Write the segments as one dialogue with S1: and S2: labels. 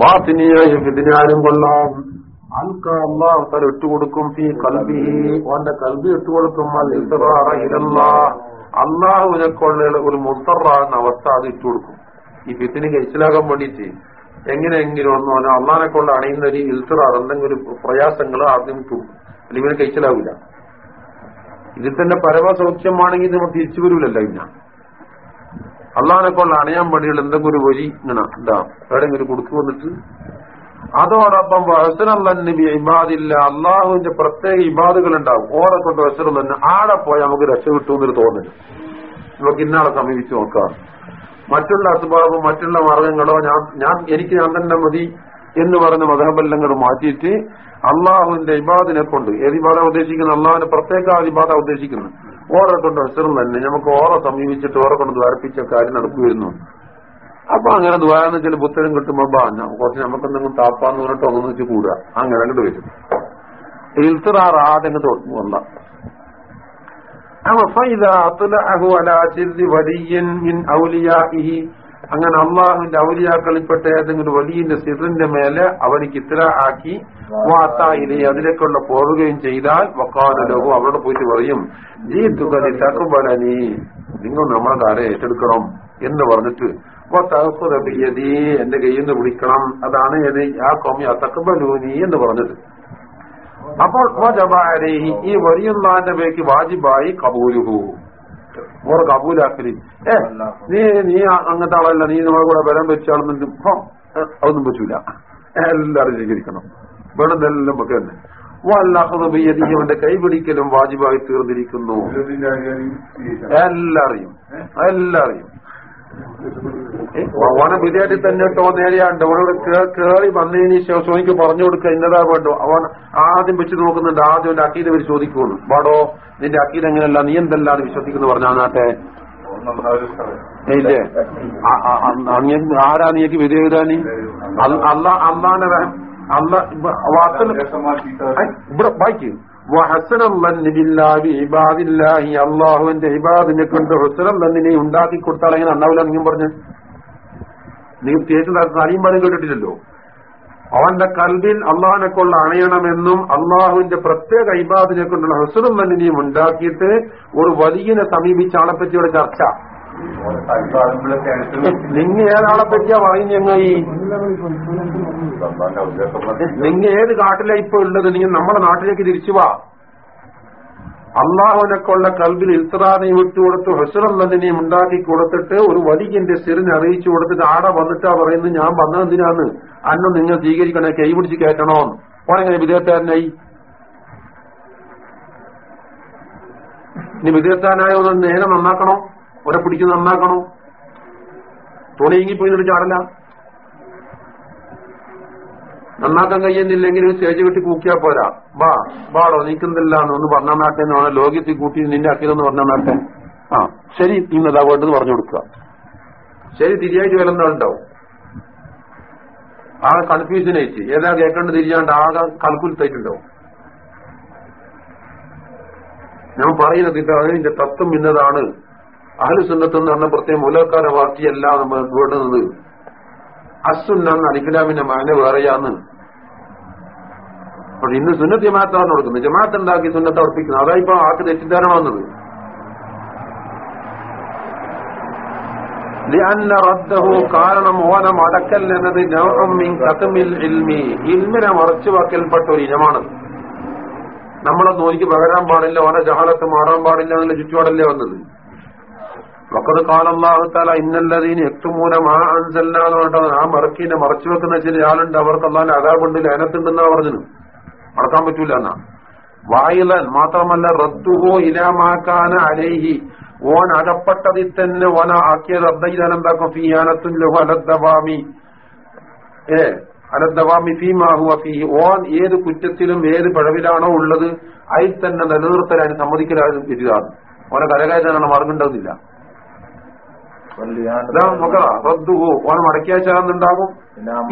S1: ബാത്തിനിയായ വിധിനാരും കൊള്ളാം. അൽക്ക അള്ളാഹു ഇട്ടുകൊടുക്കും ഫീ കൽബി. ഓന്റെ കൽബി ഇട്ടുകൊടുക്കും അള്ളാഹുവിനെ കൊള്ള ഒരു മുത്തറാകുന്ന അവസ്ഥ അത് ഇട്ടുകൊടുക്കും. ഈ ഫിത്തിന് കഴിച്ചിലാകാൻ വേണ്ടിയിട്ട് എങ്ങനെയെങ്കിലും ഒന്നും അവനെ അള്ളാഹിനെ കൊണ്ട് അണിയുന്ന ഒരു ഇൽസറാർ എന്തെങ്കിലും പ്രയാസങ്ങൾ ആദ്യം തൂക്കും അല്ലെങ്കിൽ കഴിച്ചിലാവില്ല ഇതിൽ തന്നെ പരമസൗഖ്യമാണെങ്കിൽ നമ്മൾ തിരിച്ചു വരൂലല്ലോ പിന്നെ അള്ളാഹിനെ കൊണ്ട് അണയാൻ വേണ്ടിയുള്ള എന്തെങ്കിലും ഒരു വഴി ഇങ്ങനെ എന്താ എവിടെയെങ്കിലും കൊടുത്തു വന്നിട്ട്. അതോടൊപ്പം വസനം ഇബാദില്ല അള്ളാഹുവിന്റെ പ്രത്യേക ഇബാദുകൾ ഉണ്ടാവും ഓറെ കൊണ്ട് വസനം തന്നെ ആടെ പോയി നമുക്ക് രക്ഷ കിട്ടുമെന്നൊരു തോന്നൽ. നമുക്ക് ഇന്നാളെ സമീപിച്ചു നോക്കാം. മറ്റുള്ള അസുഭാവം മറ്റുള്ള മാർഗങ്ങളോ ഞാൻ ഞാൻ എനിക്ക് ഞാൻ തന്നെ മതി എന്ന് പറഞ്ഞ മതബല്ലങ്ങൾ മാറ്റിയിട്ട് അള്ളാഹുവിന്റെ ഇബാദിനെ കൊണ്ട് ഏത് ഇബാദ ഉദ്ദേശിക്കുന്നത്? അള്ളാഹുവിന്റെ പ്രത്യേക ഇബാദ ഉദ്ദേശിക്കുന്നു ഓറെ കൊണ്ട് അവസരം തന്നെ. നമുക്ക് ഓറെ സമീപിച്ചിട്ട് ഓറെ കൊണ്ട് ദ്വാരപ്പിച്ച കാര്യം നടക്കുമായിരുന്നു അപ്പൊ അങ്ങനെ ദ്വാരം വെച്ചാൽ പുത്തരം കിട്ടുമ്പോ ബാ കുറച്ച് നമുക്കെന്തെങ്കിലും താപ്പാന്ന് പറഞ്ഞിട്ട് ഒന്നും വെച്ച് കൂടുക. അങ്ങനെ അങ്ങോട്ട് വരും. ഇൽത്തറാർ ആദ്യം വന്ന. അങ്ങനെ അള്ളാഹുവിന്റെ ഔലിയാക്കളിൽപ്പെട്ട ഏതെങ്കിലും വലിയ സിറിന്റെ മേലെ അവനിക്ക് ഇത്ര ആക്കി വാത്തായിലെ അതിലേക്കുള്ള പോവുകയും ചെയ്താൽ വക്കാലുലോകവും അവരോട് പോയിട്ട് പറയും ജീ തുകലി തക്കുബലനി നിങ്ങൾ നമ്മളെ കാരെ ഏറ്റെടുക്കണം എന്ന് പറഞ്ഞിട്ട് എന്റെ കയ്യിൽ നിന്ന് വിളിക്കണം അതാണ് ഏത് ആ കൊമ്മി തക്കബലൂനി എന്ന് പറഞ്ഞത്. അപ്പോൾ ഈ വലിയ നാന്റെ പേക്ക് വാജിബായി കബൂലുഹു. ഓർ കബൂലാക്കലി. ഏ നീ നീ അങ്ങനത്തെ ആളല്ല നീ നമ്മളെ കൂടെ ബലം വെച്ചാണെന്നും അതൊന്നും പറ്റൂല. എല്ലാവരും സ്വീകരിക്കണം വേണമെന്നെല്ലാം നമുക്ക് തന്നെ. അവന്റെ കൈപിടിക്കലും വാജിബായി തീർന്നിരിക്കുന്നു. എല്ലാറിയും എല്ലാറിയും വിദ്യാർത്ഥി തന്നെ ഇട്ടോ നേരെയാണ്ട്. അവനോട് കേറി വന്നതിന് ശേഷം എനിക്ക് പറഞ്ഞു കൊടുക്കുക ഇന്നതാ വേണ്ടോ. അവൻ ആദ്യം വെച്ച് നോക്കുന്നുണ്ട്. ആദ്യം എന്റെ അക്കീത വരെ ചോദിക്കുള്ളൂ. പാടോ നിന്റെ അക്കീത എങ്ങനെയല്ല? നീ എന്തെല്ലാം വിശ്വസിക്കുന്നു പറഞ്ഞാ നാട്ടെ? ഇല്ലേ? ആരാ നീക്ക് വിധേയതാനി അല്ല അള്ളാന്റെ അല്ല ഇവിടെ വായിക്കും. അള്ളാഹുവിന്റെ ഇബാദിനെ കൊണ്ട് ഹുസനം തന്നെ ഉണ്ടാക്കി കൊടുത്താൽ എങ്ങനെ ഉണ്ടാവില്ല നീയും പറഞ്ഞു? നീ കേട്ടിട്ടുണ്ടായിരുന്ന അനിയും പറഞ്ഞു കേട്ടിട്ടില്ലല്ലോ? അവന്റെ കൽവിൽ അള്ളാഹിനെ കൊണ്ട് അണയണമെന്നും അള്ളാഹുവിന്റെ പ്രത്യേക ഇബാദിനെ കൊണ്ടുള്ള ഹുസനം ഉണ്ടാക്കിയിട്ട് ഒരു വലിയനെ സമീപിച്ച ആളെ ചർച്ച. നിങ്ങ ഏതാളെ പറ്റിയാ പറയുന്ന ഈ? നിങ്ങ ഏത് കാട്ടിലാ ഇപ്പൊ ഉള്ളത്? നിങ്ങൾ നമ്മുടെ നാട്ടിലേക്ക് തിരിച്ചു വാ. അള്ളാഹുവിനെക്കൊള്ള കൽബിൽ ഇൽത്തറാനെയും വിട്ടുകൊടുത്ത് ഹെസറന്നതിനെയും ഉണ്ടാക്കി കൊടുത്തിട്ട് ഒരു വലിയന്റെ സിറിനെ അറിയിച്ചു കൊടുത്തിട്ട് ആടെ വന്നിട്ടാ പറയുന്നത് ഞാൻ വന്നതെന്തിനാന്ന് അന്നം നിങ്ങൾ സ്വീകരിക്കണേ കൈ പിടിച്ച് കയറ്റണോ ഓനെങ്ങനെ വിദേഹത്താരനായി ഇനി വിദേഹത്താനായ ഒന്ന് നേരെ നന്നാക്കണോ? ഒരെ പിടിച്ച് നന്നാക്കണോ? തുണിയെങ്കിൽ പോയി ചാടല? നന്നാക്കാൻ കഴിയുന്നില്ലെങ്കിൽ സ്റ്റേജ് കെട്ടി കൂക്കിയാ പോരാ. ബാ ബാടോ നീക്കുന്നില്ല ഒന്ന് പറഞ്ഞാൽ നാട്ടെ എന്നാണ് ലോകത്തിൽ കൂട്ടി നിന്റെ അക്കിലൊന്ന് പറഞ്ഞാൽ നാട്ടെ ആ ശരി ഇന്നതാ വേണ്ടത് പറഞ്ഞു കൊടുക്കുക. ശരി തിരിയായിട്ട് വിലന്നുണ്ടാവും ആകെ കൺഫ്യൂഷൻ ആയിട്ട് ഏതാ കേൾക്കേണ്ടത് തിരിയാണ്ട് ആകെ കൽക്കുലത്തായിട്ടുണ്ടാവും. ഞാൻ പറയുന്നത് അതിന്റെ തത്വം ഇന്നതാണ്. അഹലുസുന്നത്ത് എന്ന് പറഞ്ഞ പ്രത്യേകം മൂലക്കാര പാർട്ടിയല്ല നമ്മൾ വേണ്ടുന്നത് അസുന്ന അലിഖിലാമിന്റെ മാന വേറെയാന്ന്. പക്ഷെ ഇന്ന് സുന്നത്ത് ജമാത്താണ് കൊടുക്കുന്നത്. ജമാഅത്ത് ഉണ്ടാക്കി സുന്നത്ത് അർപ്പിക്കുന്നത് അതാ ഇപ്പൊ ആൾക്ക് തെറ്റിദ്ധാരണ വന്നത് കാരണം ഓന മടക്കൽ എന്നത് ഇൽമിനെ മറച്ചു വാക്കൽപ്പെട്ട ഒരു ഇനമാണ്. നമ്മളെ നോക്കി പകരാൻ പാടില്ല ഓനെ ജഹാലത്ത് മാറാൻ പാടില്ല എന്നുള്ള ചുറ്റുപാടല്ലേ വന്നത്. വക്കത് കാലല്ലാഹുത്താല ഇന്നല്ലതീന് എട്ടുമൂല മാ അൻസല്ല എന്ന് പറഞ്ഞിട്ട് ആ മറക്കിനെ മറച്ചു വെക്കുന്ന ചില ആളുണ്ട്. അവർക്ക് അല്ലാതെ അതാബുണ്ട് ലേനത്തുണ്ടെന്നാ പറഞ്ഞു മറക്കാൻ പറ്റൂല എന്നാ. വായിലൻ മാത്രമല്ല റദ്ദുഹോ ഇലാമാക്കാന അലേഹി. ഓൻ അകപ്പെട്ടതിൽ തന്നെ ഓന ആക്കിയ അദ്ദൈതാനെന്താക്കും ഫിയാനത്തും ലഹു അലദ്ദവാമി. ഏ അലദ്ദവാമി ഫീമാഹുവ ഫീ ഓൻ ഏത് കുറ്റത്തിലും ഏത് പിഴവിലാണോ ഉള്ളത് അതിൽ തന്നെ നിലനിർത്തലാൻ സമ്മതിക്കലാണ് ഇതാണ് ഓനെ കരകയറ്റാനാണ് മാർഗം ഉണ്ടാകുന്നില്ല റദ്ദുഹു. ഓൻ മടക്കിയാച്ചാന്നുണ്ടാകും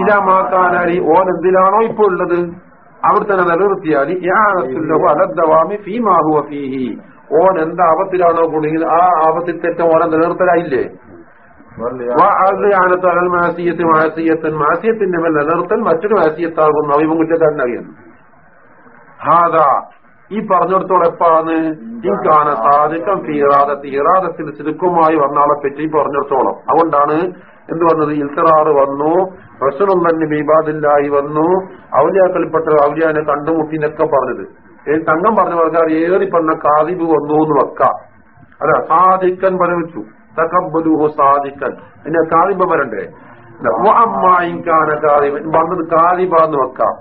S1: ഇതാ മാക്കാനാലി ഓൻ എന്തിലാണോ ഇപ്പൊ ഉള്ളത്? അവിടെ തന്നെ നിലനിർത്തിയാൽ അലദ്ദവാമി ഫീമാഹുവ ഫീഹി. ഓൻ എന്ത് ആപത്തിലാണോ കുടുങ്ങിയത് ആ ആപത്തിൽ തെറ്റ ഓനെ നിലനിർത്തലായില്ലേ? മാസിയത്ത് മാസിയത്തൻ. മാസിയത്തിന്റെ മേൽ നിലനിർത്തൽ മറ്റൊരു മാസിയത്താകുന്നു. തന്നെ അറിയുന്നു ഹാദ. ഈ പറഞ്ഞിടത്തോളം ഈ കാന സാധിക്കം തീറാദത്ത് ഇറാദത്തിൽ ചുരുക്കമായി വന്നാളെ പറ്റി പറഞ്ഞിടത്തോളം. അതുകൊണ്ടാണ് എന്ത് വന്നത് ഇൽത്തറാറ് വന്നു റസൂലും തന്നെ ബീബാദില്ലായി വന്നു. ഔലിയാക്കൽപ്പെട്ട ഔലിയാനെ കണ്ടുമുട്ടിനൊക്കെ പറഞ്ഞത്. തങ്കം പറഞ്ഞ പറഞ്ഞാൽ ഏറി പറഞ്ഞ കാതിബ് വന്നു എന്ന് വെക്കാം. അല്ല സാധിക്കൻ പറഞ്ഞു തകബലുഹു സാധിക്കൻ. പിന്നെ കാതിബ വരണ്ടേ അമ്മായിക്കാന കാതിബൻ വന്നത് കാതിബാന്ന് വെക്കാം.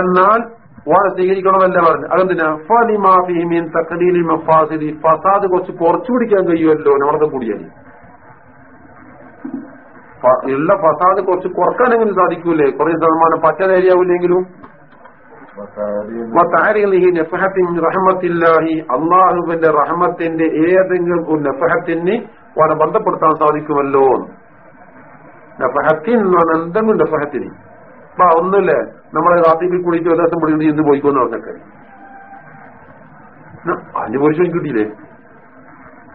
S1: എന്നാൽ ഓനെ സ്വീകരിക്കണമെന്നല്ല പറഞ്ഞു. അതെന്തിനാ? ഫലിമാഫിമീൻ തക്കലീലി മഫാസിലി ഫസാദ് കുറച്ച് കുറച്ചു പിടിക്കാൻ കഴിയുമല്ലോ നമ്മളത് കൂടിയാൽ ഉള്ള ഫസാദ് കുറച്ച് കുറക്കാനെങ്കിലും സാധിക്കൂലേ? കുറെ ശതമാനം പച്ച നേരിയാവില്ലെങ്കിലും അള്ളാഹുവിന്റെ റഹമത്തിന്റെ ഏതെങ്കിലും ഒരു നഫഹത്തിന് ഓനെ ബന്ധപ്പെടുത്താൻ സാധിക്കുമല്ലോ നഫഹത്തിൻ എന്തെങ്കിലും നഫഹത്തിന്. അപ്പൊ ഒന്നുമില്ലേ? നമ്മളെ റാത്തിബിൽ കൂടിയിട്ട് ഒരു ദിവസം പിടിക്കുന്നത് ഇന്ന് പോയിക്കോന്ന് പറഞ്ഞൊക്കെ. അതിന് പുരുഷൻ കിട്ടിയില്ലേ?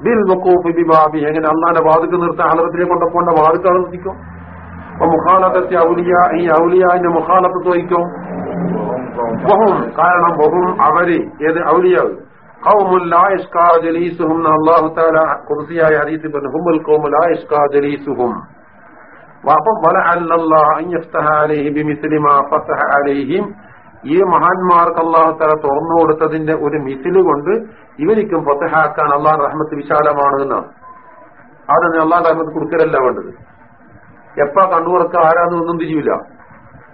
S1: ബിൽ വക്കോഫി ബാബി എങ്ങനെ അന്നാന്റെ വാതുക്ക് നിർത്താൻ ഹലറത്തിനെ കൊണ്ടപ്പോണ്ട വാതുക്ക് നിർത്തിക്കും? അപ്പൊ മുഖാലത്തെ ഔലിയ ഈ ഔലിയാന്റെ മുഖാലത്ത് വഹിക്കും ബഹും കാരണം ബഹും അവർ ഏത് ഔലിയാവ്? കൗമുല്ലായിഷ്കാ ജലീസുഹും അള്ളാഹു താല കുർസിയായ ഹദീസ് പറഞ്ഞു. ഈ മഹാന്മാർക്ക് അള്ളാഹു തല തുറന്നു കൊടുത്തതിന്റെ ഒരു മിസിൽ കൊണ്ട് ഇവരിക്കും ഫത്തഹാക്കാൻ അള്ളാഹ് റഹ്മത്ത് വിശാലമാണ് എന്നാണ് അവിടെ അള്ളാഹ് റഹ്മത്ത് കൊടുക്കലല്ല വേണ്ടത്. എപ്പാ കണ്ണുറക്ക ആരാന്ന് ഒന്നും തിരിയില്ല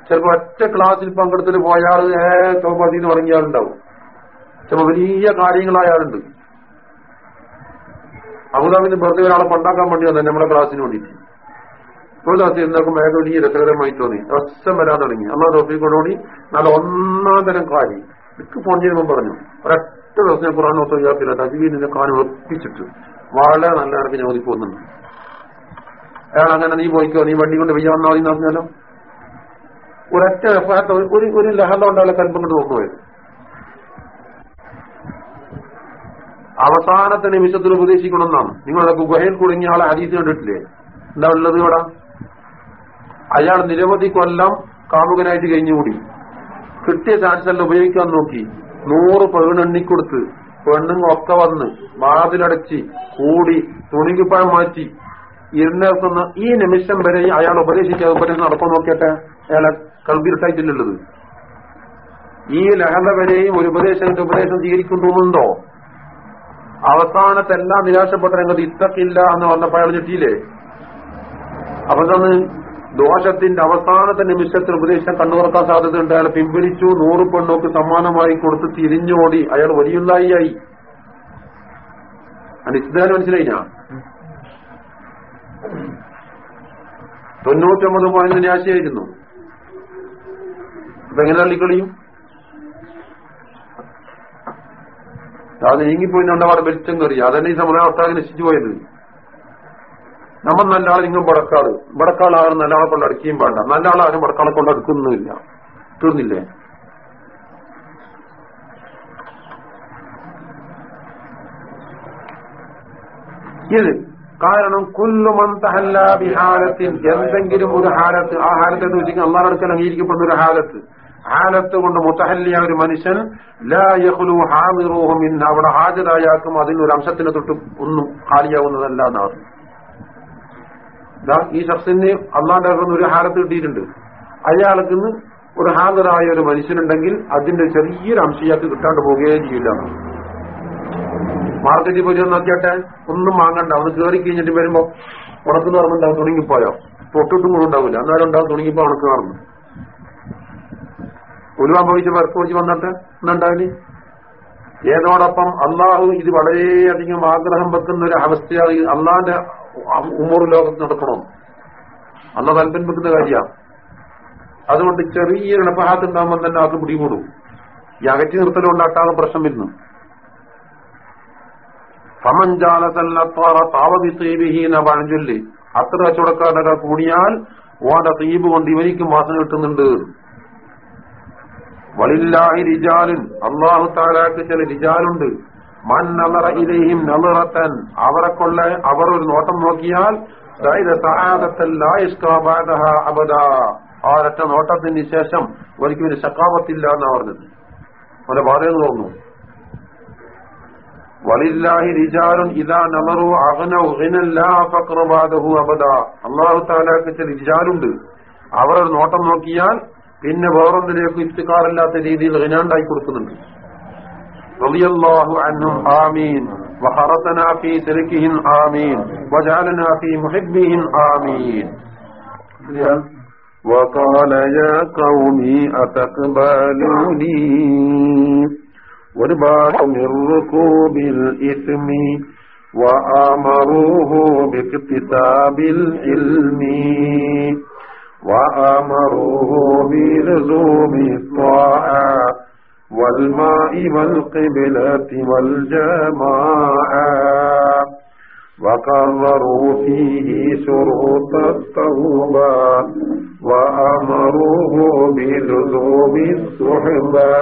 S1: ചിലപ്പോ ഒറ്റ ക്ലാസ്സിൽ പങ്കെടുത്തിട്ട് പോയാൾ ഏ എന്ന് ആളുണ്ടാവും. ചിലപ്പോ വലിയ കാര്യങ്ങളായാളുണ്ട് അബുദാബിന് വെറുതെ ഒരാളെ കൊണ്ടാക്കാൻ വേണ്ടി വന്നെ നമ്മുടെ ക്ലാസ്സിന് വേണ്ടിയിട്ട്. ദിവസം എന്താക്കും വേഗം വലിയ രസകരമായി തോന്നി. ദിവസം വരാൻ തുടങ്ങി. അമ്മ തോപ്പിക്കൊണ്ടോടി നല്ല ഒന്നാം തരം കാര്യം എനിക്ക് ഫോൺ ചെയ്യുമ്പോൾ പറഞ്ഞു. ഒരൊറ്റ ദിവസം ഞാൻ ഖുറാൻ ഒത്തു ചെയ്യാത്തില്ല തജീവിനെ കാലം ഒപ്പിച്ചിട്ട് വളരെ നല്ല ഇറങ്ങി ഞാൻ ഓതി പോകുന്നുണ്ട്. അയാൾ അങ്ങനെ നീ പോയിക്കോ നീ വണ്ടി കൊണ്ട് വെയ്യ വന്നാൽ മതി പറഞ്ഞാലോ? ഒരൊറ്റ ഒരു ഒരു ലഹള ഉണ്ടാവില്ല കൽപ്പം കൊണ്ട് നോക്കുമായിരുന്നു അവസാനത്തെ നിമിഷത്തിൽ ഉപദേശിക്കണമെന്നാണ്. നിങ്ങളുടെ ഗുഹയിൽ കുടുങ്ങിയ ആളെ ഹദീസ് കണ്ടിട്ടില്ലേ? എന്താ ഉള്ളത് ഇവിടെ? അയാൾ നിരവധി കൊല്ലം കാമുകനായിട്ട് കഴിഞ്ഞുകൂടി. കിട്ടിയ ചാൻസ് എല്ലാം ഉപയോഗിക്കാൻ നോക്കി. നൂറ് പെണ്ണെണ്ണിക്കൊടുത്ത് പെണ്ണുങ്ങളൊക്കെ വന്ന് വാതിലടച്ച് കൂടി തുണിക്കുപ്പഴം മാറ്റി. ഇരുന്നേർക്കുന്ന ഈ നിമിഷം വരെ അയാൾ ഉപദേശിക്കാതെ ഉപദേശം നടക്കാൻ നോക്കിയിട്ട്. അയാളെ കൽബിരുട്ടായിട്ടില്ലുള്ളത് ഈ ലഹള വരെയും ഒരു ഉപദേശത്തിന്റെ ഉപദേശം സ്വീകരിക്കുന്നുണ്ടോ അവസാനത്തെല്ലാം നിരാശപ്പെട്ട രംഗത്ത് ഇത്തക്കില്ല എന്ന് പറഞ്ഞപ്പോൾ അയാൾ ഞെട്ടിയില്ലേ? അപ്പൊ ദോഷത്തിന്റെ അവസാനത്തെ നിമിഷത്തിൽ ഉപദേശം കണ്ണുറക്കാൻ സാധ്യതയുണ്ട്. അയാൾ പിൻവലിച്ചു നൂറ് പെണ്ണോക്ക് സമ്മാനമായി കൊടുത്ത് തിരിഞ്ഞോടി അയാൾ വലിയുള്ളായി. ആയി അനിശ്ചിതാൻ മനസ്സിലായി ഞാൻ തൊണ്ണൂറ്റൊമ്പത് പോയിന്റ് നിരാശയായിരുന്നു അപ്പൊ എങ്ങനെ തള്ളിക്കളിയും? അത് നീങ്ങിപ്പോയിട്ടുണ്ട് അവിടെ വെളിച്ചം കയറി. അതന്നെ ഈ സമുദായ ഒട്ടാകെ നശിച്ചു പോയത്. നമ്മൾ നല്ല ആൾ നിങ്ങൾ വടക്കാട് വടക്കാളാണ് നല്ല ആളെ കൊണ്ട് അടിക്കുകയും വേണ്ട. നല്ല ആളാരും വടക്കാളെ കൊണ്ട് അടുക്കുന്നില്ല. തീർന്നില്ലേ? ഇത് കാരണം കുല്ലുമന്തഹല്ല ബിഹാലത്തിൽ എന്തെങ്കിലും ഒരു ഹാലത്ത് ആ ഹാലത്ത് എന്ന് വെച്ചാൽ അംഗീകരിക്കപ്പെടുന്ന ഒരു ഹാലത്ത്. ഹാലത്ത് കൊണ്ട് മുത്തഹല്ലിയ ഒരു മനുഷ്യൻ ലാഹുലു ഹാമിറൂഹും ഇന്ന് അവിടെ ഹാജരായാക്കും അതിൽ ഒരു അംശത്തിന് തൊട്ട് ഒന്നും ഖാലിയാവുന്നതല്ല എന്നാണ്. ഈ ശഖ്സിന് അള്ളാന്റെ അകത്ത് ഒരു ഹാലത്ത് കിട്ടിയിട്ടുണ്ട്. അയാൾക്ക് ഒരു ഹാജറായ ഒരു മനുഷ്യനുണ്ടെങ്കിൽ അതിന്റെ ചെറിയൊരു അംശയാക്ക് കിട്ടാണ്ട് പോകുകയേ ചെയ്യില്ല. മാർക്കറ്റിൽ പോയി നോക്കിയാട്ടെ ഒന്നും വാങ്ങണ്ട. അവന് കയറി കഴിഞ്ഞിട്ട് വരുമ്പോ ഉണക്ക് നടന്നുണ്ടാവും തുടങ്ങിപ്പോയോ? തൊട്ടിട്ടും കൂടെ ഉണ്ടാവില്ല. അന്നേരം ഉണ്ടാവും തുടങ്ങിപ്പോ ഉണക്ക് നടന്നു ഒരു സംഭവിച്ച് വെറുപ്പൊഴിച്ച് വന്നിട്ട് എന്നുണ്ടാവില്ല ഏതോടൊപ്പം അള്ളാഹു ഇത് വളരെയധികം ആഗ്രഹം വെക്കുന്ന ഒരു അവസ്ഥയാണ് അള്ളാന്റെ ഉമ്മൂർ ലോകത്ത് നടക്കണം അല്ല വെക്കുന്ന കാര്യമാണ് അതുകൊണ്ട് ചെറിയ ഇണപ്പഹാത്ത് ഉണ്ടാകുമ്പോൾ തന്നെ അത് പിടികൂടും. ഈ അകറ്റി നിർത്തലുണ്ടാക്കാതെ പ്രശ്നം വരുന്നു. സമഞ്ചാലത്തല്ലത്താറ താവതി തീബിഹീന പഴഞ്ചൊല്ലി അത്ര കച്ചവടക്കാരനൊക്കെ കൂടിയാൽ ഓന്റെ തീപ് കൊണ്ട് ഇവനിക്കും വാസന കിട്ടുന്നുണ്ട്. വളില്ലാഹി റിജാലുൻ. അള്ളാഹു താലാക്ക് ചില റിജാലുണ്ട്. മൻ നലറ ഇലയും അവരെ കൊള്ള അവർ ഒരു നോട്ടം നോക്കിയാൽ ആ ഒരൊറ്റ നോട്ടത്തിന് ശേഷം ഒരിക്കലും ഒരു ശക്കാപത്തില്ല എന്നാ പറഞ്ഞത്. അവന്റെ പറയുന്നു തോന്നുന്നു വലില്ലാഹി റിജാലുൻ ഇതാ നമറു അഹനു ഫക്രബാദഹു അബദ. അള്ളാഹു താലാക്ക് ചില റിജാലുണ്ട്. അവർ ഒരു നോട്ടം നോക്കിയാൽ പിന്നെ വേറൊന്നിലേക്ക് ഇഫ്തിക്കാറില്ലാത്ത രീതിയിൽ റിനാണ്ടായി കൊടുക്കുന്നുണ്ട്. رضي الله عنهم آمين. وحرسنا في تركهم آمين. وجعلنا في محبهم آمين. وقال يا قومي أتقبلوني؟ ورباط من ركوب الإثم وآمروه باكتساب العلم وآمروه بلزوم الطاعة والماء والقبلة والجماعة. وقرروا فيه شروط التوبة وأمروه بلزوم الصحبة.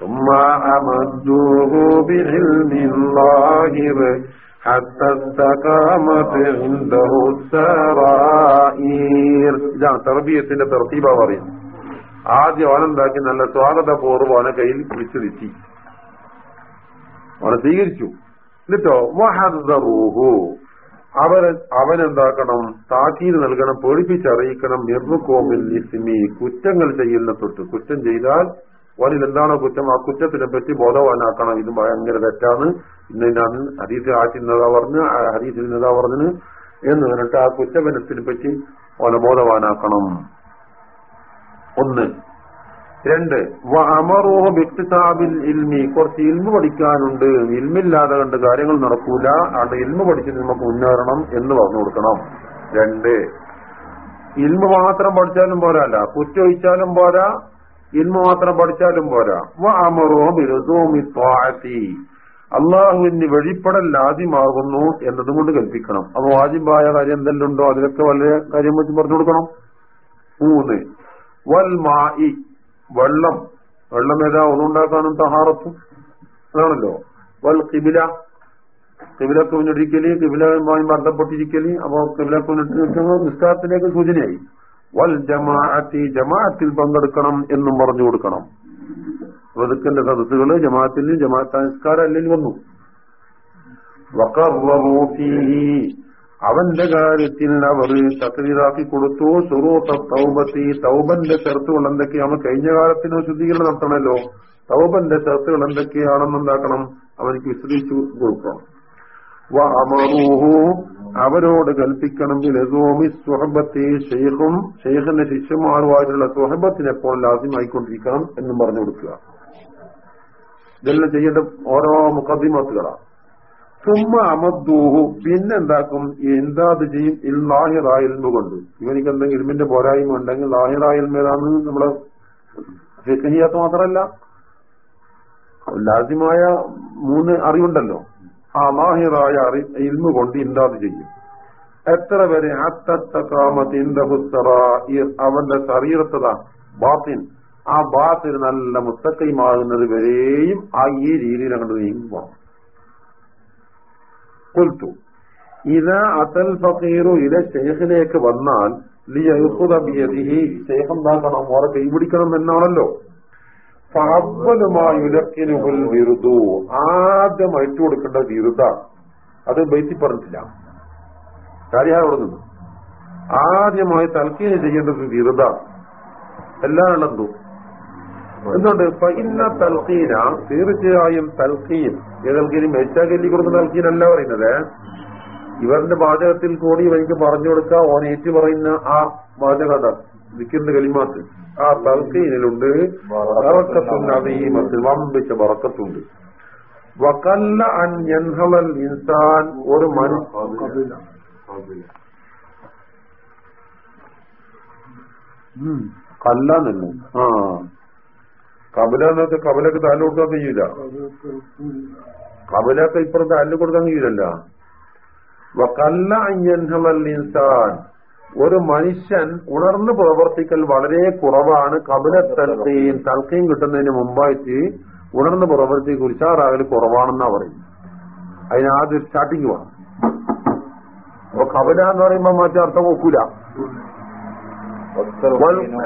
S1: ثم أمدوه بعلم الله حتى استقامت عنده السرائر. جاء تربية ترتيب ورد ആദ്യം അവനെന്താക്കി? നല്ല സ്വാഗതപൂർവം അവനെ കയ്യിൽ പിടിച്ചിരുത്തി അവനെ സ്വീകരിച്ചു. എന്നിട്ടോ വഹദറൂഹു അവൻ അവനെന്താക്കണം? താക്കീത് നൽകണം പേടിപ്പിച്ചറിയിക്കണം. മിർമുക്കോമിൽ ഇസ്മി കുറ്റങ്ങൾ ചെയ്യുന്ന തൊട്ട് കുറ്റം ചെയ്താൽ അവനിൽ എന്താണോ കുറ്റം ആ കുറ്റത്തിനെ പറ്റി ബോധവാനാക്കണം. ഇത് ഭയങ്കര തെറ്റാണ്. ഇന്ന് ഞാൻ ഹരീസ് ആറ്റിന്നതാ പറഞ്ഞ് ഹരീസിൽ നിന്നതാ പറഞ്ഞിന് എന്ന് പറഞ്ഞിട്ട് ആ കുറ്റബനത്തിനെ പറ്റി അവനെ ബോധവാനാക്കണം. ഒന്ന്. രണ്ട് അമറോഹ വ്യക്തിസാബിൽ ഇൽമി. കുറച്ച് ഇൽമ പഠിക്കാനുണ്ട്. ഇൽമില്ലാതെ കണ്ട് കാര്യങ്ങൾ നടക്കൂല. അവിടെ ഇൽമ പഠിച്ചിട്ട് നമുക്ക് മുന്നേറണം എന്ന് പറഞ്ഞു കൊടുക്കണം. രണ്ട് ഇൽമ മാത്രം പഠിച്ചാലും പോരാല്ല. കുറ്റൊഴിച്ചാലും പോരാ. ഇൽമ മാത്രം പഠിച്ചാലും പോരാ. അമറോഹ ബിരുദോമി അള്ളാഹുവിന് വെളിപ്പെടൽ ആദ്യമാകുന്നു എന്നതും കൊണ്ട് കൽപ്പിക്കണം. അപ്പൊ വാജിബായ കാര്യം എന്തെല്ലാം ഉണ്ടോ? അതിലൊക്കെ വളരെ കാര്യം വെച്ച് പറഞ്ഞു കൊടുക്കണം. മൂന്ന് വൽ മായി വെള്ളം. വെള്ളം ഏതാ? ഒന്നുണ്ടാക്കാനും തഹാറത്തും. അതാണല്ലോ. വൽ കിബില. കിബിലക്ക് മുന്നിട്ടിരിക്കൽ കിബിലുമായി ബന്ധപ്പെട്ടിരിക്കൽ. അപ്പോ കിബിലക്ക് മുന്നിട്ട് നിസ്കാരത്തിലേക്ക് സൂചനയായി. വൽ ജമാഅത്തി ജമാഅത്തിൽ പങ്കെടുക്കണം എന്നും പറഞ്ഞു കൊടുക്കണം. റിസ്ക്കിന്റെ സദസ്സുകൾ ജമാഅത്തിൽ ജമാഅത്ത് നിസ്കാരം അല്ലെങ്കിൽ വന്നു. അവന്റെ കാര്യത്തിൽ അവർ തക്രീറാക്കി കൊടുത്തു. സുറൂത്ത തൗബത്തി. തൗബന്റെ ഷർത്തുകൾ എന്തൊക്കെയാണ് കഴിഞ്ഞ കാലത്തിന് ശുദ്ധീകരണം നടത്തണമല്ലോ. തൗബന്റെ ഷർത്തുകൾ എന്തൊക്കെയാണെന്നുണ്ടാക്കണം. അവർക്ക് വിശ്രീച്ചു കൊടുക്കണം അവരോട് കൽപ്പിക്കണം ഷെയ്ഖും ഷെയ്ഖിന്റെ ശിഷ്യന്മാരുമായിട്ടുള്ള സുഹബത്തിന് എപ്പോൾ ലാസ്യമായിക്കൊണ്ടിരിക്കണം എന്നും പറഞ്ഞു കൊടുക്കുക. ഇതെല്ലാം ചെയ്യേണ്ട ഓരോ മുഖദ്ദിമത്തുകളാണ് സുമ്മ അമദ്ദൂഹു പിന്നെന്താക്കും എന്താത് ചെയ്യും? ഇൽ ലാഹിറായ ഇൽമ കൊണ്ട്. ഇവനിക്ക് എന്തെങ്കിലും ഇൽമിന്റെ പോരായ്മ ഉണ്ടെങ്കിൽ ലാഹിറായിൽമേതാണ് നമ്മളെ ഫിഖഹിയാത്ത് മാത്രമല്ല. ലാസിമായ മൂന്ന് അറിവുണ്ടല്ലോ. ആ ലാഹിറായ അറി ഇൽമ കൊണ്ട് എന്താത് ചെയ്യും. എത്ര വരെ അവന്റെ ശരീരത്തത ബാത്തിൻ. ആ ബാത്തിൽ നല്ല മുത്തക്കൈമാകുന്നത് വരെയും ആ ഈ രീതിയിൽ അങ്ങോട്ട് നീങ്ങുമ്പോൾ കൊൽത്തു ഇത് അതൽ ഫീറു ഇത് ഷെയ്ഖിലേക്ക് വന്നാൽ ലിയഹുദബിയതിഹി ഷെയ്ഖ് എന്താക്കണം? കൈ കൈപിടിക്കണം എന്നാണല്ലോ. ഫവലുമായുലക്കിനുഹുൽ വിരുദു ആദ്യം അയച്ചു കൊടുക്കേണ്ട വിരുദ അത് ബൈത്തി പറഞ്ഞില്ല കാര്യമാണ് നിന്ന്. ആദ്യമായി തൽക്കീന് ചെയ്യേണ്ടത് വിരുദ എല്ലാം ഉള്ളതു എന്തുകൊണ്ട് ഇന്ന തൽക്കീന തീർച്ചയായും തൽക്കീൻ ഏതൽക്കീനും മെച്ചാകല്ലി കൊടുക്കുന്ന തൽക്കീനല്ല പറയുന്നത്. ഇവരുടെ വാചകത്തിൽ കൂടി ഇവനിക്ക് പറഞ്ഞു കൊടുക്കുക ഓൻ ഏറ്റു പറയുന്ന ആ വാചകത. വിക്കിന്റെ കലിമാത്ത്. ആ തൽക്കീനിലുണ്ട് ബറക്കത്തുണ്ട് വമ്പിച്ച ബറക്കത്തുണ്ട്. വക്കല്ല അൻ എൻഹളൽ ഇൻസാൻ ഒരു മനുഷ്യ കല്ലാന്നല്ലേ? ആ. കബല എന്നൊക്കെ കബലക്ക് താൽ കൊടുക്കാൻ കഴിയൂല. കബലൊക്കെ ഇപ്പുറം താൽ കൊടുക്കാൻ കഴിയൂലല്ല. വക്കല്ല ഇൻസാൻ. ഒരു മനുഷ്യൻ ഉണർന്ന് പ്രവർത്തിക്കൽ വളരെ കുറവാണ്. കബല തൽക്കയും തൽക്കയും കിട്ടുന്നതിന് മുമ്പായിട്ട് ഉണർന്ന് പ്രവർത്തിക്ക് ഉത്സാറാകൽ കുറവാണെന്നാ പറയും അതിനാദ്യം സ്റ്റാർട്ടിങ് വേണം അപ്പൊ കബല എന്ന് പറയുമ്പോ മറ്റേ അർത്ഥം നോക്കൂല വൽ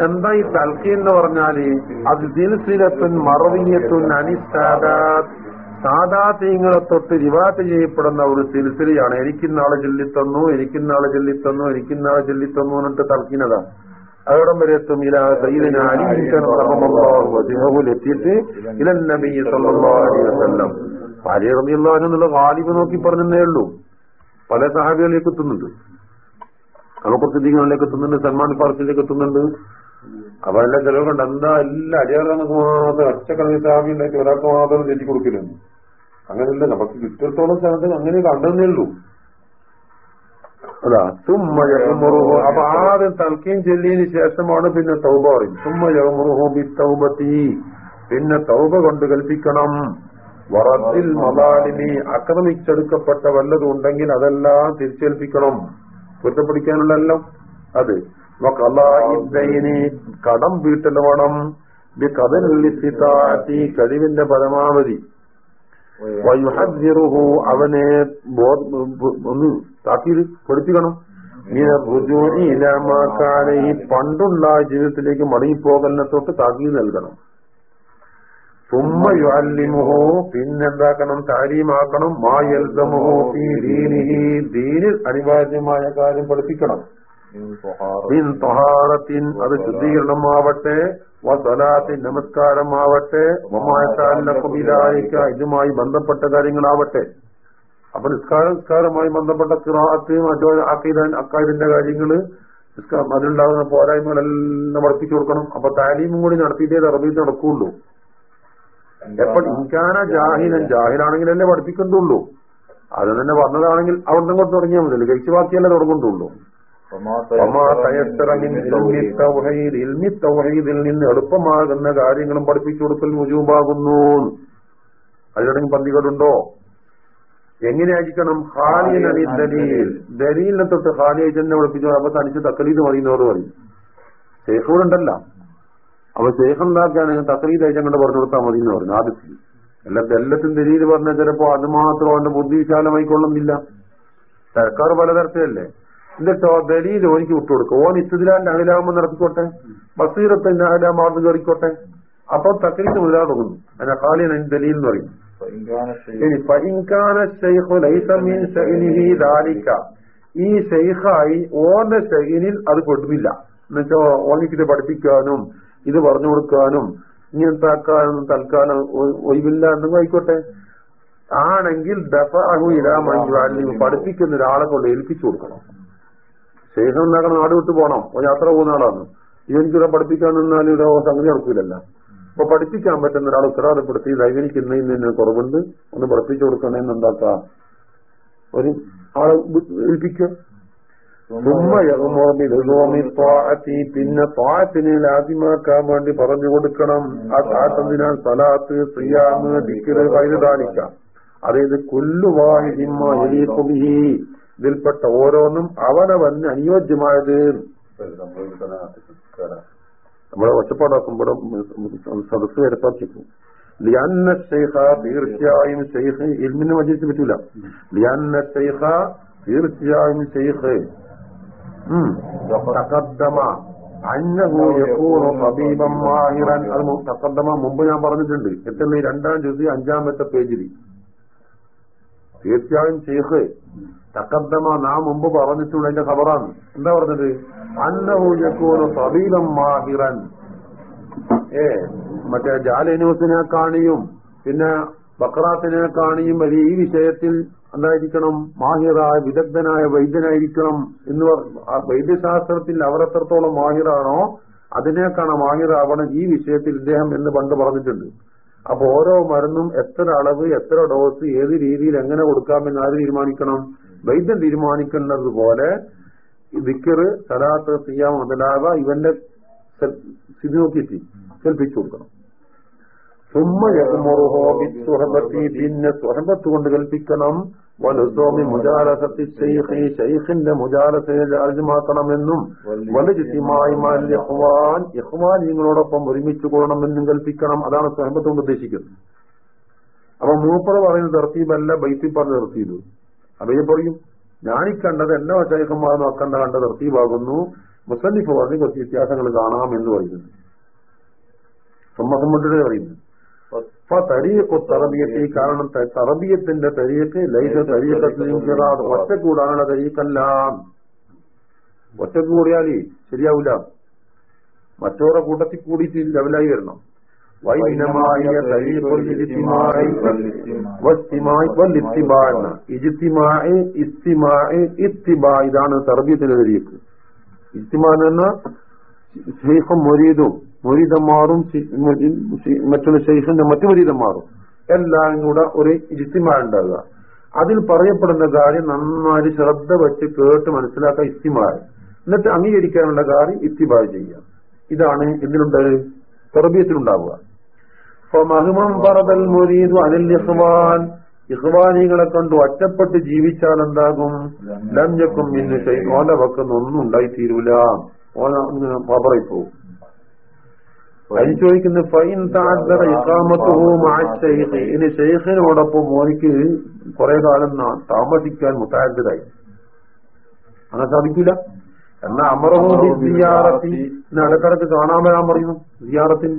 S1: എന്താ ഈ തൽക്കി എന്ന് പറഞ്ഞാൽ അത് ദിൽസിലത്തുൻ മറവിയത്തുൻ അനിസാദാത്ത് സാദാതീങ്ങളെ തൊട്ട് റിവാറ്റ് ചെയ്യപ്പെടുന്ന ഒരു സിൽസിലയാണ്. എനിക്കിന്നാളെ ചൊല്ലിത്തന്നു എനിക്കിന്നാളെ ചൊല്ലിത്തന്നു എനിക്കിന്നാളെ ചൊല്ലിത്തന്നു എന്നിട്ട് തൽക്കിനതാണ് അവിടം വരെ എത്തും ഇല എത്തിയിട്ട് ഇലൻ നബി നോക്കി പറഞ്ഞതേ ഉള്ളൂ. പല സഹാബികളിലേക്ക് എത്തുന്നുണ്ട്. അബൂബക്കർ സിദ്ദീഖിലേക്ക് എത്തുന്നുണ്ട് സൽമാൻ പാർക്കിലേക്ക് എത്തുന്നുണ്ട് അവരുടെ എല്ലാം ചിലവ് കണ്ട് എന്താ എല്ലാ അടിയാറുകൾക്ക് മാത്രം ഒറ്റക്കണക്കിന് ഉണ്ടായിട്ട് ഒരാൾക്ക് മാത്രം തെറ്റി കൊടുക്കില്ലെന്ന് അങ്ങനെയല്ല നമുക്ക് കിട്ടിയത്തോളം സ്ഥലത്ത് അങ്ങനെ കണ്ടെന്നേ ഉള്ളൂ. അതാ തുമ്മ ജഗമുറുഹോ അപ്പൊ ആദ്യം തൽക്കീം ചെല്ലിയതിന് ശേഷമാണ് പിന്നെ തൗബ പറയും തുമ്മ ജഗമുറുഹോ ബി തൗബത്തി. പിന്നെ തൗബ കൊണ്ട് കൽപ്പിക്കണം. വറത്തിൽ മതാലിനി ആക്രമിച്ചെടുക്കപ്പെട്ട വല്ലതും ഉണ്ടെങ്കിൽ അതെല്ലാം തിരിച്ചേൽപ്പിക്കണം. പൊരുത്തപ്പിടിക്കാനുള്ളല്ലോ അത് വഖലാഇദ്ദൈനി കടം വീട്ടൽ വേണം കഥനുള്ളിത്താറ്റി കഴിവിന്റെ പരമാവധി. അവനെ ഒന്ന് താക്കീത് പഠിപ്പിക്കണം ഈ പണ്ടുള്ള ജീവിതത്തിലേക്ക് മടങ്ങിപ്പോകലിനെ തൊട്ട് താക്കീത് നൽകണം. സുമ്മ യുഅല്ലിമുഹു പിന്നെന്താക്കണം? താരീമാക്കണം മാ ഈ ദീനിഹി. ദീനിൽ അനിവാര്യമായ കാര്യം പഠിപ്പിക്കണം. തൊഹാറത്തിൻ അത് ശുദ്ധീകരണമാവട്ടെ വസലാത്തിൻ നമസ്കാരമാവട്ടെ വമായത്താലിക്ക ഇതുമായി ബന്ധപ്പെട്ട കാര്യങ്ങളാവട്ടെ. അപ്പൊ നിസ്കാരസ്കാരമായി ബന്ധപ്പെട്ട കിറാത്ത് മറ്റോ അക്കീദാൻ അക്കാദിന്റെ കാര്യങ്ങൾ അതിലുണ്ടാകുന്ന പോരായ്മകളെല്ലാം വർദ്ധിച്ചു കൊടുക്കണം. അപ്പൊ താലീമും കൂടി നടത്തിയിട്ടേ അറബിയിൽ നടക്കുള്ളൂ. എപ്പോൾ ഇൻകാന ജാഹിലൻ ജാഹിലാണെങ്കിലല്ലേ പഠിപ്പിക്കുന്നുള്ളൂ. അത് തന്നെ വന്നതാണെങ്കിൽ അവിടെ നിന്ന് കൊണ്ട് തുടങ്ങിയാൽ മതി കഴിച്ചു ബാക്കിയല്ലേ തുടങ്ങുന്നുള്ളൂ. തൗഹീദിൽ നിന്ന് എളുപ്പമാകുന്ന കാര്യങ്ങളും പഠിപ്പിച്ചു കൊടുക്കൽ മുജൂബാകുന്നു. അതിലടങ്ങി പന്തികളുണ്ടോ? എങ്ങനെയായിരിക്കണം? ഹാലിയനണി ദലീൽ. ദലീലിനെ തൊട്ട് ഹാലിയായി തന്നെ പഠിപ്പിച്ചു അപ്പൊ തനിച്ച് തക്കലീത് മതിയെന്നോട് പറയും. ശേഖൂരുണ്ടല്ല അപ്പൊ ശേഖം എന്താക്കാണെങ്കിൽ തക്കലീത് അങ്ങോട്ട് കണ്ട് പറഞ്ഞു കൊടുത്താൽ മതി എന്ന് പറഞ്ഞു. ആദ്യത്തിൽ എല്ലാ എല്ലാത്തും ദലീൽ പറഞ്ഞാൽ ചിലപ്പോ അത് മാത്രം അവന്റെ ബുദ്ധി വിശാലമായിക്കൊള്ളുന്നില്ല സർക്കാർ പലതരത്തിലല്ലേ? എന്നിട്ടോ ദലീൽ ഓനിക്ക് വിട്ടുകൊടുക്കും ഓൻ ഇസ്തുദിലാന്റെ അഖിലാകുമ്പോൾ നടത്തിക്കോട്ടെ ബസീറത്തിന്റെ അഖിലാമാർന്ന് കയറിക്കോട്ടെ. അപ്പൊ തക്കലീത് മുതലാ തുടങ്ങുന്നു അതിനെ അതിന് ദലീൽ എന്ന് പറയും. ഇനി ഈ ഷെയ്ഖായി ഓന്റെ ശൈനിൽ അത് പെടുന്നില്ല. എന്നുവെച്ചാ ഓനിക്കിത് പഠിപ്പിക്കാനും ഇത് പറഞ്ഞു കൊടുക്കാനും ഇങ്ങനത്തെ ആക്കാനും തൽക്കാലം ഒഴിവില്ല എന്നും ആയിക്കോട്ടെ. ആണെങ്കിൽ പഠിപ്പിക്കുന്ന ഒരാളെ കൊണ്ട് ഏൽപ്പിച്ചു കൊടുക്കണം. ശേഷം ഉണ്ടാക്കണം നാട് വിട്ടു പോകണം യാത്ര പോകുന്ന ആളാണ്. ഇവനിക്കിവിടെ പഠിപ്പിക്കാൻ നിന്നാൽ ഇവിടെ സംഗതി നടക്കൂലല്ല. അപ്പൊ പഠിപ്പിക്കാൻ പറ്റുന്ന ഒരാൾ ഉത്തരവാദപ്പെടുത്തി ലൈവനിക്ക് ഇന്ന് ഇന്ന് കുറവുണ്ട്. ഒന്ന് പഠിപ്പിച്ചു കൊടുക്കണേന്ന് എന്താക്കാം? ഒരു ആളെ ഏൽപ്പിക്കുക. പിന്നെ പാറ്റിനെ ലാസിമാക്കാൻ വേണ്ടി പറഞ്ഞു കൊടുക്കണം. ആ താത്തെന്തിനാൽ സലാത്ത് സിയാമ് ദിക്റ് വൈദാനിക്ക അതായത് കുല്ലു വാഹിദിമ്മ യലീഖു ബിഹി ഇതിൽപ്പെട്ട ഓരോന്നും അവനവന് അനുയോജ്യമായത്. നമ്മളെ ഒറ്റപ്പാടാക്കുമ്പോഴും സദസ് വരപ്പിക്കും ലിയാന്ന ഷെയ്ഖ തീർച്ചയായും ഷെയ്ഖ് ഇൽമിന് വചിച്ച് പറ്റൂല. ലിയാന്ന ഷെയ്ഖ തീർച്ചയായും ഷെയ്ഖ് അത് മുമ്പ് ഞാൻ പറഞ്ഞിട്ടുണ്ട്. എത്തുന്ന ഈ രണ്ടാം ജുസി അഞ്ചാമത്തെ പേജിൽ തീർച്ചയായും ഷെയ്ഖ് തക്കദ്ദമ നാം മുമ്പ് പറഞ്ഞിട്ടുള്ള അതിന്റെ ഖബറാണ്. എന്താ പറഞ്ഞത്? അന്നഹു സബീലം മാഹിറൻ. ഏ മറ്റേ ജാലിനൂസിനെ കാണിയും. പിന്നെ ബക്രാത്തിനെ കാണിയും വലിയ ഈ വിഷയത്തിൽ എന്തായിരിക്കണം മാഹിറായ വിദഗ്ധനായ വൈദ്യനായിരിക്കണം എന്ന് പറഞ്ഞു ആ വൈദ്യശാസ്ത്രത്തിൽ അവർ എത്രത്തോളം മാഹിറാണോ അതിനേക്കാണ് മാഹിറാവണം ഈ വിഷയത്തിൽ ഇദ്ദേഹം എന്ന് പണ്ട് പറഞ്ഞിട്ടുണ്ട്. അപ്പൊ ഓരോ മരുന്നും എത്ര അളവ് എത്ര ഡോസ് ഏത് രീതിയിൽ എങ്ങനെ കൊടുക്കാമെന്ന് ആര് തീരുമാനിക്കണം? വൈദ്യൻ തീരുമാനിക്കുന്നത് പോലെ വിക്കറ് സലാത്ത് സിയാം മുതലാവ ഇവന്റെ സ്ഥിതി നോക്കിയിട്ട് കൽപ്പിച്ചു കൊടുക്കണം. പിന്നെ സ്വഹബത്ത് കൊണ്ട് കൽപ്പിക്കണം. വലുസോമി മുജാലസത്തി ശൈഖി ശൈഖിന്റെ മുജാലസയെ രാജ്യമാക്കണമെന്നും ഇഖ്വാൻ ഇഖ്വാൻ നിങ്ങളോടൊപ്പം ഒരുമിച്ച് കൊള്ളണമെന്നും കൽപ്പിക്കണം. അതാണ് സ്വഹബത്ത് കൊണ്ട് ഉദ്ദേശിക്കുന്നത്. അപ്പൊ മൂപ്പറ പറയുന്ന തർത്തീബല്ല ബൈത്തി പറഞ്ഞ തർത്തീബ്. അവയെ പറയും ഞാനീ കണ്ടത് എന്റെ വശേഖന്മാർ നോക്കേണ്ട കണ്ട തർത്തീബാകുന്നു. മുസന്നിഫ് പറഞ്ഞ് കുറച്ച് വ്യത്യാസങ്ങൾ കാണാം എന്ന് പറയുന്നു. സമ്മസമ്മട്ടിടെ പറയുന്നു. തരീഖു തറബിയത്ത് കാരണം തറബിയത്തിന്റെ തരീക്ക് ലൈസ തരീഖത്തിൽ ഒറ്റ കൂടാനുള്ള ഒറ്റയ്ക്ക് കൂടിയാൽ ശരിയാവില്ല. മറ്റോടെ കൂട്ടത്തിൽ കൂടിയിട്ട് ലെവലായി വരണം. തരീഖുൽ ഇജ്തിമാഇ വസ്തിമാഇ വല്ഇത്തിബാ എന്ന. ഇതാണ് പറഞ്ഞാൽ മൊരീദും. മൊരീദന്മാരും മാറും മൊരീ- ശി- മറ്റുള്ള ഷെയ്ഖിന്റെ മറ്റു മൊരീദന്മാരും എല്ലാം കൂടെ ഒരു ഇസ്തിമാ ഉണ്ടാകുക അതിൽ പറയപ്പെടുന്ന കാര്യം നന്നായി ശ്രദ്ധ വെച്ച് കേട്ട് മനസ്സിലാക്കുക ഇസ്തിമാ എന്നിട്ട് അംഗീകരിക്കാനുള്ള കാര്യം ഇത്തിബാ ചെയ്യുക. ഇതാണ് ഇതിലുണ്ട് തെറബിയത്തിലുണ്ടാവുക ഇഹ്വാനികളെ കൊണ്ട് ഒറ്റപ്പെട്ട് ജീവിച്ചാൽ എന്താകും? ലംജക്കും ഇന്ന് ഓല വക്കുന്ന ഒന്നും ഉണ്ടായിത്തീരൂല. ഓല ഇങ്ങനെ പബറായി ചോദിക്കുന്നു ഫൈൻ ഇക്കാമത്തുഹു ഇനി ഷെയ്ഖിനോടൊപ്പം മോനിക്ക് കുറെ കാലം താമസിക്കാൻ മുത്താഴ്ത്തരായി അങ്ങനെ സാധിക്കില്ല. എന്നാ അമറഹു സിയാറത്തി. ഇടക്കിടക്ക് കാണാൻ വരാൻ പറയുന്നു സിയാറത്തിന്.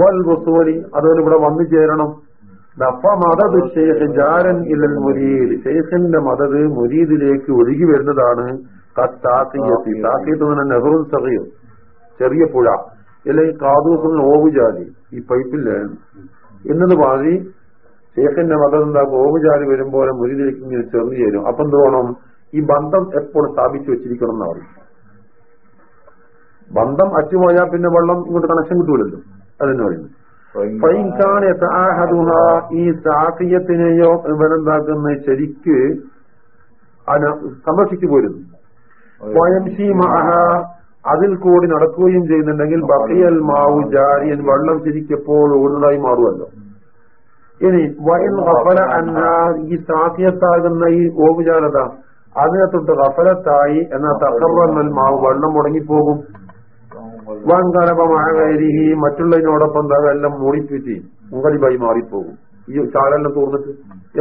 S1: വൽ വസൂലി. അതുപോലെ ഇവിടെ വന്നു ചേരണം. മതത് ഷെയ്ഖ് ജാരൻ ഇല്ലൽ മുരീദ്. ഷെയ്ഖിന്റെ മതത് മുരീദിലേക്ക് ഒഴുകി വരുന്നതാണ്. കത്താക്കിയത്തി താക്കിയത് തന്നെ നെഹ്റു സറിയോ ചെറിയ പുഴ. അല്ലെങ്കിൽ കാതൂസും ഓവുജാതി ഈ പൈപ്പില്ലേ എന്നത് മാതിരി ഷേഖിന്റെ മതം എന്താക്കും ഓവുജാതി വരുമ്പോൾ മുരിതിലേക്ക് ഇങ്ങനെ ചെറിയ ചേരും അപ്പൊ എന്ത് വേണം? ഈ ബന്ധം എപ്പോഴും സ്ഥാപിച്ചു വെച്ചിരിക്കണം എന്ന് പറയും. ബന്ധം അറ്റുപോയാൽ പിന്നെ വെള്ളം ഇങ്ങോട്ട് കണക്ഷൻ കിട്ടൂലല്ലോ. അതെന്ന് പറയുന്നു ഈ സാഫിയത്തിനെയോ ഇവരെന്താക്കുന്ന ശരിക്ക് അന- സന്ദർശിച്ചു പോരുന്നു. അതിൽ കൂടി നടക്കുകയും ചെയ്യുന്നുണ്ടെങ്കിൽ ബഹിയൽ മാവു ജാരിയൻ വെള്ളം ശരിക്കെപ്പോൾ ഓടുന്നതായി മാറുമല്ലോ. ഇനി വയൽ റഫല അന്ന ഈ സാധ്യത്താകുന്ന ഈ ഓപുചാരത അതിനെ തൊട്ട് റഫലത്തായി എന്ന തകർവന്നൽ മാവ് വെള്ളം മുടങ്ങിപ്പോകും. വാൻകാലപമാകരിഹി മറ്റുള്ളതിനോടൊപ്പം എന്താ മൂടിപ്പിറ്റി മൂടിപ്പിച്ച് മുകളിലായി മാറിപ്പോകും. ഈ ചാലെല്ലാം തോന്നിട്ട്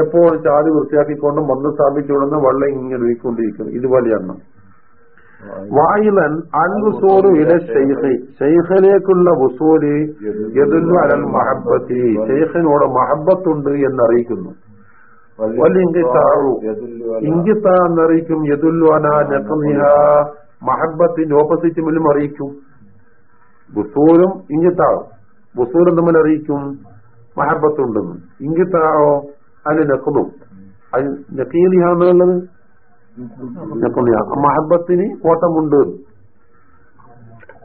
S1: എപ്പോഴും ചാൽ വൃത്തിയാക്കിക്കൊണ്ടും വന്ന് സ്ഥാപിച്ചുകൊണ്ടെന്ന് വെള്ളം ഇങ്ങനെ ഒഴുകിക്കൊണ്ടിരിക്കും ഇതുപോലെയാണ് വായിലൻ വുസൂലു ഇല ഷെയ്ഖ് ഷെയ്ഖിലേക്കുള്ള വസൂൽ യദുല്ലു അലൽ മഹബത്തി ഷെയ്ഖിനോട് മഹബത്തുണ്ട് എന്നറിയിക്കുന്നു. ഇങ്കിത്ത എന്നറിയിക്കും. അല നഖമിഹ. മഹബത്തിന്റെ ഓപ്പോസിറ്റുമിലും അറിയിക്കും. ബുസൂലും ഇങ്കിത്താവും ബുസൂലും തമ്മിൽ അറിയിക്കും മഹബത്തുണ്ടെന്ന് ഇങ്കിത്താവോ അതിന് നെക്കുന്നു അത് എന്നുള്ളത്? നഖമിഹ മഹബത്തിന് കോട്ടമുണ്ട്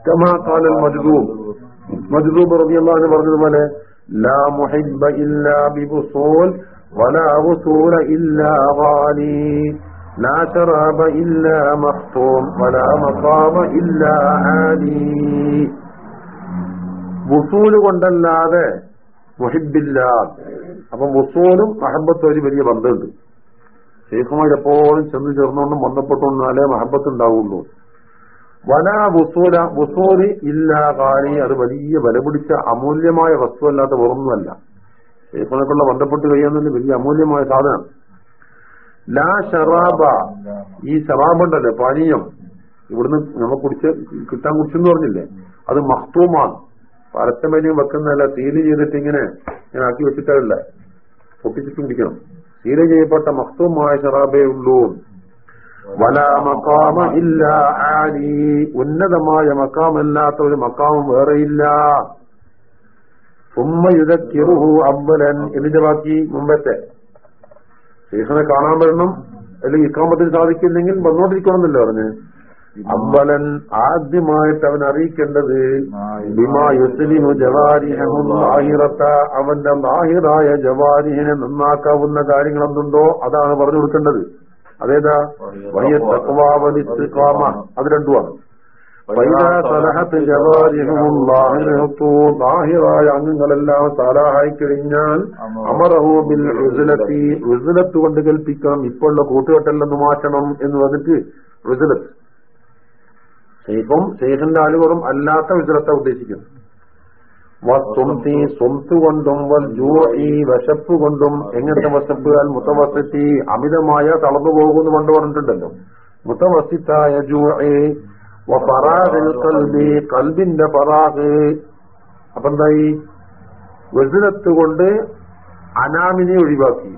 S1: كما قال المجذوب مجذوب رضي الله عنه പറഞ്ഞതുപോലെ لا محب إلا ببصول ولا وصول إلا غالي لا شراب إلا مختوم ولا مقام إلا عالي വസൂല് കൊണ്ടല്ലാതെ മുഹിബില്ല അപ്പൊ വസൂലും മഹബത്തും ഒരു വലിയ ബന്ധമുണ്ട് ശേഖമായി എപ്പോഴും ചെന്ന് ചേർന്നുകൊണ്ടും ബന്ധപ്പെട്ടുകൊണ്ടാലേ മഹബത്ത് ഉണ്ടാവുള്ളൂ വല വസൂല വസൂൽ ഇല്ല കാലി അത് വലിയ വില പിടിച്ച അമൂല്യമായ വസ്തുവല്ലാത്ത വേറൊന്നുമല്ല. ശേഖനക്കുള്ള ബന്ധപ്പെട്ട് കഴിയാന്നല്ല വലിയ അമൂല്യമായ സാധനം. ലാ ഷറാബ ഈ ഷറാബുണ്ടല്ലോ പാനീയം. ഇവിടുന്ന് നമ്മൾ കുടിച്ച് കിട്ടാൻ കുടിച്ചെന്ന് പറഞ്ഞില്ലേ? അത് മഹ്തൂമാണ്. പരത്തമേനിയും വെക്കുന്നതല്ല സീൽ ചെയ്തിട്ട് ഇങ്ങനെ ഇങ്ങനെ ആക്കി വെച്ചിട്ടല്ല. പൊട്ടിച്ചിട്ട് കുടിക്കണം. സീൽ ചെയ്യപ്പെട്ട മഹ്തൂമായ ഷറാബേ ഉള്ളൂ. വല മക്കാമ ഇല്ല ആലി. ഉന്നതമായ മക്കാമല്ലാത്ത ഒരു മക്കാമും വേറെയില്ല. ഉമ്മ യുദക്കിറുഹു അബ്ബലൻ എന്നിന്റെ ബാക്കി മുമ്പത്തെ. ശേഷനെ കാണാൻ വരണം. അല്ലെങ്കിൽ ഇക്കാമത്തിന് സാധിക്കില്ലെങ്കിൽ വന്നോണ്ടിരിക്കണമെന്നല്ലേ പറഞ്ഞ്. അബ്ബലൻ ആദ്യമായിട്ട് അവൻ അറിയിക്കേണ്ടത് അവന്റെ ലാഹിറായ ജവാരിഹിനെ നന്നാക്കാവുന്ന കാര്യങ്ങൾ എന്തുണ്ടോ അതാണ് പറഞ്ഞു കൊടുക്കേണ്ടത്. അതേതാ? വയ്യ തക്വാവലിസ്തിഖാമ അത് രണ്ടുമാണ്. ലാഹിറായ അംഗങ്ങളെല്ലാം സലാഹായി കഴിഞ്ഞാൽ അമറഹു ബിൽ റുസുലത്തി റുസുലത്ത് കൊണ്ട് കൽപ്പിക്കണം ഇപ്പോഴുള്ള കൂട്ടുകെട്ടല്ലെന്ന് മാറ്റണം എന്ന് പറഞ്ഞിട്ട് റുസുലത്ത് ഇപ്പം ഷെയ്ഖിന്റെ ആലുകളും അല്ലാത്ത വിസലത്തെ ഉദ്ദേശിക്കുന്നു. വസ്തുംതി സ്വന്ത് കൊണ്ടും വൽ ജൂഇ വിശപ്പ് കൊണ്ടും എങ്ങനത്തെ വശപ്പ്? അൽ മുത്തവസത്തി അമിതമായ തളർന്നു പോകുന്നു കൊണ്ട് പറഞ്ഞിട്ടുണ്ടല്ലോ. മുത്തവസിത്തായ ജൂഇ കൽബി കൽബിന്റെ പറാഖ് അപ്പൊ എന്തായി? വെസിനത്ത് കൊണ്ട് അനാമിനെ ഒഴിവാക്കി.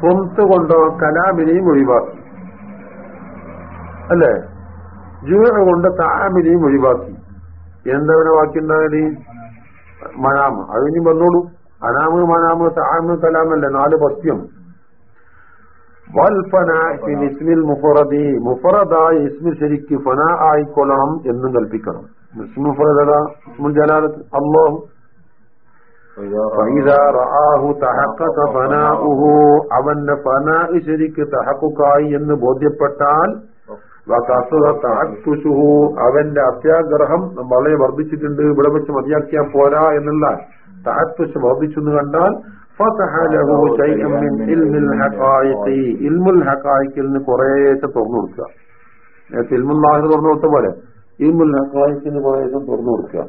S1: സ്വന്ത് കൊണ്ടോ കലാമിനെയും ഒഴിവാക്കി. അല്ലേ? ജൂഴ കൊണ്ട് താമിനെയും ഒഴിവാക്കി. എന്തവനെ വാക്കിണ്ടാകണി മനാമ. അത് ഇനി വന്നോളൂ. അനാമ് മനാമ് താമ് കലാമല്ലേ? നാല് പത്യം ഇസ്മിൽ മുഫറദി. മുഫറദായ ശരിക്ക് ഫന ആയിക്കൊള്ളണം എന്നും കൽപ്പിക്കണം. ജലാലത്ത്. അള്ളാഹു അവന്റെ ഫന ശരിക്ക് തഹക്കുക്കായി എന്ന് ബോധ്യപ്പെട്ടാൽ തഹത്തുഷുഹു അവന്റെ അത്യാഗ്രഹം വളരെ വർദ്ധിച്ചിട്ടുണ്ട്. ഇവിടെ വെച്ച് മതിയാക്കിയാൽ പോരാ എന്നുള്ള തഹത്തുഷ് വർദ്ധിച്ചു എന്ന് കണ്ടാൽ ഇൽമുൽ ഹക്കായിക്കിൽ നിന്ന് കുറേശ്ശെ തുറന്നു കൊടുക്കുക. നേരത്തെ ഇൽമുല്ലാഹിന് തുറന്നു കൊടുത്ത പോലെ. ഇൽമുൽ ഹക്കായിക്കിന് കുറേശ്ശെ തുറന്നു കൊടുക്കുക.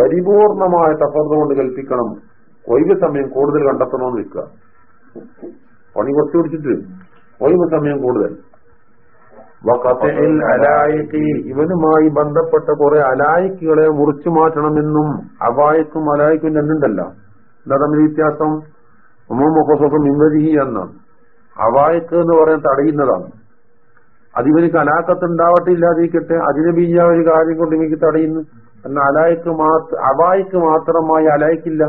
S1: പരിപൂർണമായ തപർന്നുകൊണ്ട് കൊണ്ട് കൽപ്പിക്കണം. ഒഴിവ് സമയം കൂടുതൽ കണ്ടെത്തണമെന്ന് വെക്കുക. പണി കുറച്ച് പിടിച്ചിട്ട് ഒഴിവ് സമയം കൂടുതൽ. ഇവനുമായി ബന്ധപ്പെട്ട കുറെ അലായിക്കുകളെ മുറിച്ചു മാറ്റണമെന്നും അവായിക്കും അലായിക്കും രണ്ടുണ്ടല്ലോ എന്താ തമ്മിൽ വ്യത്യാസം? ഉമ്മുഖസുഖം ഇൻവരിഹി എന്നാണ് അവായിക്ക് എന്ന് പറയാൻ തടയുന്നതാണ്. അതിവനിക്ക് അലാക്കത്തുണ്ടാവട്ടെ ഇല്ലാതിരിക്കട്ടെ. അതിനെ ബീജ ഒരു കാര്യം കൊണ്ട് എനിക്ക് തടയുന്നു. എന്നാൽ അലായിക്ക് മാത്ര അവായിക്ക് മാത്രമായി അലായിക്കില്ല.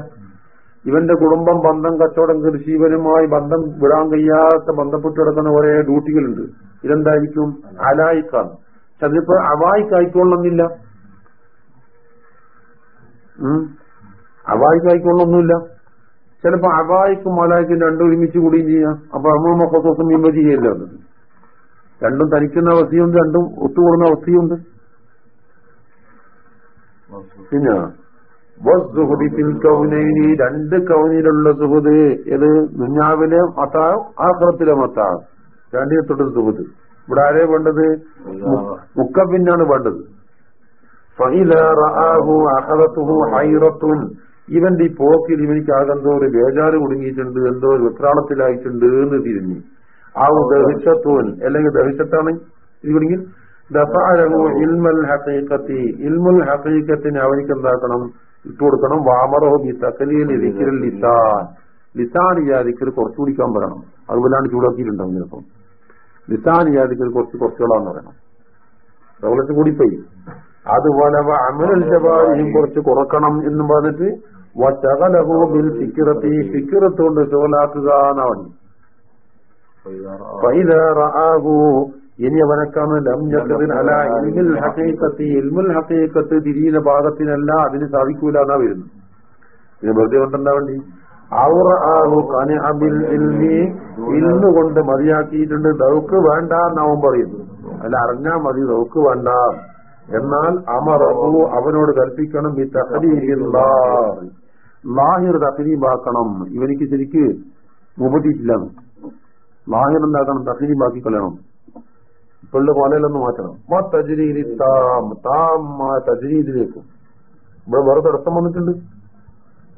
S1: ഇവന്റെ കുടുംബം ബന്ധം കച്ചവടം കൃഷി ഇവനുമായി ബന്ധം വിടാൻ കഴിയാത്ത ബന്ധപ്പെട്ട് കിടക്കുന്ന കുറെ ഡ്യൂട്ടികളുണ്ട്. ഇതെന്തായിരിക്കും? അലായിക്കാണ്. പക്ഷെ അതിപ്പോ അവായിക്കായിക്കൊള്ളുന്നില്ല അവായിക്കായിക്കൊള്ളൊന്നുമില്ല ചിലപ്പോ അവായിക്കും അലായിക്കും രണ്ടും ഒരുമിച്ച് കൂടുകയും ചെയ്യാം. അപ്പൊ അമ്മ മൊക്കത്തോസം വിമതി ചെയ്യല്ലോ രണ്ടും തനിക്കുന്ന അവസ്ഥയുണ്ട് രണ്ടും ഒത്തുകൂടുന്ന അവസ്ഥയുണ്ട്. പിന്നെ കൗനൈനി രണ്ട് കൗനിലുള്ള സുഹൃത് ഏത്? ദുഞ്ഞാവിലെ മത്താവും ആഹ്റത്തിലെ മത്താവും. രണ്ടിനെ തൊട്ട് സുഹൃത്ത് ഇവിടെ ആരെ വേണ്ടത്? മുക്കപ്പിന്നാണ് വേണ്ടത്. ഇവന്റെ ഈ പോക്കിൽ ഇവനിക്ക് ആകെന്തോ ഒരു ബേജാറ് കുടുങ്ങിയിട്ടുണ്ട് എന്തോ ഒരു ഉത്രാളത്തിലായിട്ടുണ്ട് എന്ന് തിരിഞ്ഞു. ആ ദഹിച്ചത്തോൻ. അല്ലെങ്കിൽ ദഹിച്ചത്താണ്? ഇത് ഇൽമൽ ഇൽമുൽ ഹക്കീക്കത്തിന് അവനിക്ക് എന്താക്കണം? ഇട്ടുകൊടുക്കണം. വാമറഹു ബി തക്കലിയിൽ ലിസാൻ. ലിസാൻ. ഇയാദിക്കൽ കുറച്ചു കുടിക്കാൻ പറയണം. അതുപോലാണ് ചൂടാക്കിയിട്ടുണ്ടാവും ചിലപ്പം. ലിസാൻ ഇയാദിക്കൽ കുറച്ച് കുറച്ചുകളാന്ന് പറയണം. റൗലത്ത് കൂടിപ്പോയി. അതുപോലെ അമലൽ ജവാഹിയും കുറച്ച് കുറക്കണം എന്ന് പറഞ്ഞിട്ട് വച്ചകലഹു ബിൽ ഫിക്കിറത്തി ഫിക്കിറത്ത് കൊണ്ട് ചോലാക്കുക എന്നാണ് ഇനി അവനക്കാണ് ഇൽമുൽ ഹക്കീക്കത്ത് ഇൽമുൽ തിരിയുന്ന ഭാഗത്തിനല്ല അതിന് സാധിക്കൂല എന്നാ വരുന്നു പിന്നെ വെറുതെ കൊണ്ടെന്താ വേണ്ടി മതിയാക്കിയിട്ടുണ്ട്. ദൗക്ക് വേണ്ട എന്നാവും പറയുന്നു അല്ല അറിഞ്ഞാ മതി ദൗക്ക് വേണ്ട. എന്നാൽ അമറഹു അവനോട് കൽപ്പിക്കണം. ഈ തഹരീലാഹിർ ലാഹിർ ഇവനിക്ക് ശരിക്ക് മുപ്പത്തിയിട്ടില്ല ലാഹിർ എന്താക്കണം? തഹരീബാക്കി കളയണം ഇപ്പോഴുള്ള കോലയിലൊന്ന് മാറ്റണം. മാ തജ്രീരി താം താം തജ്രീദിലേക്കും. ഇവിടെ വേറെ തടസ്സം വന്നിട്ടുണ്ട്.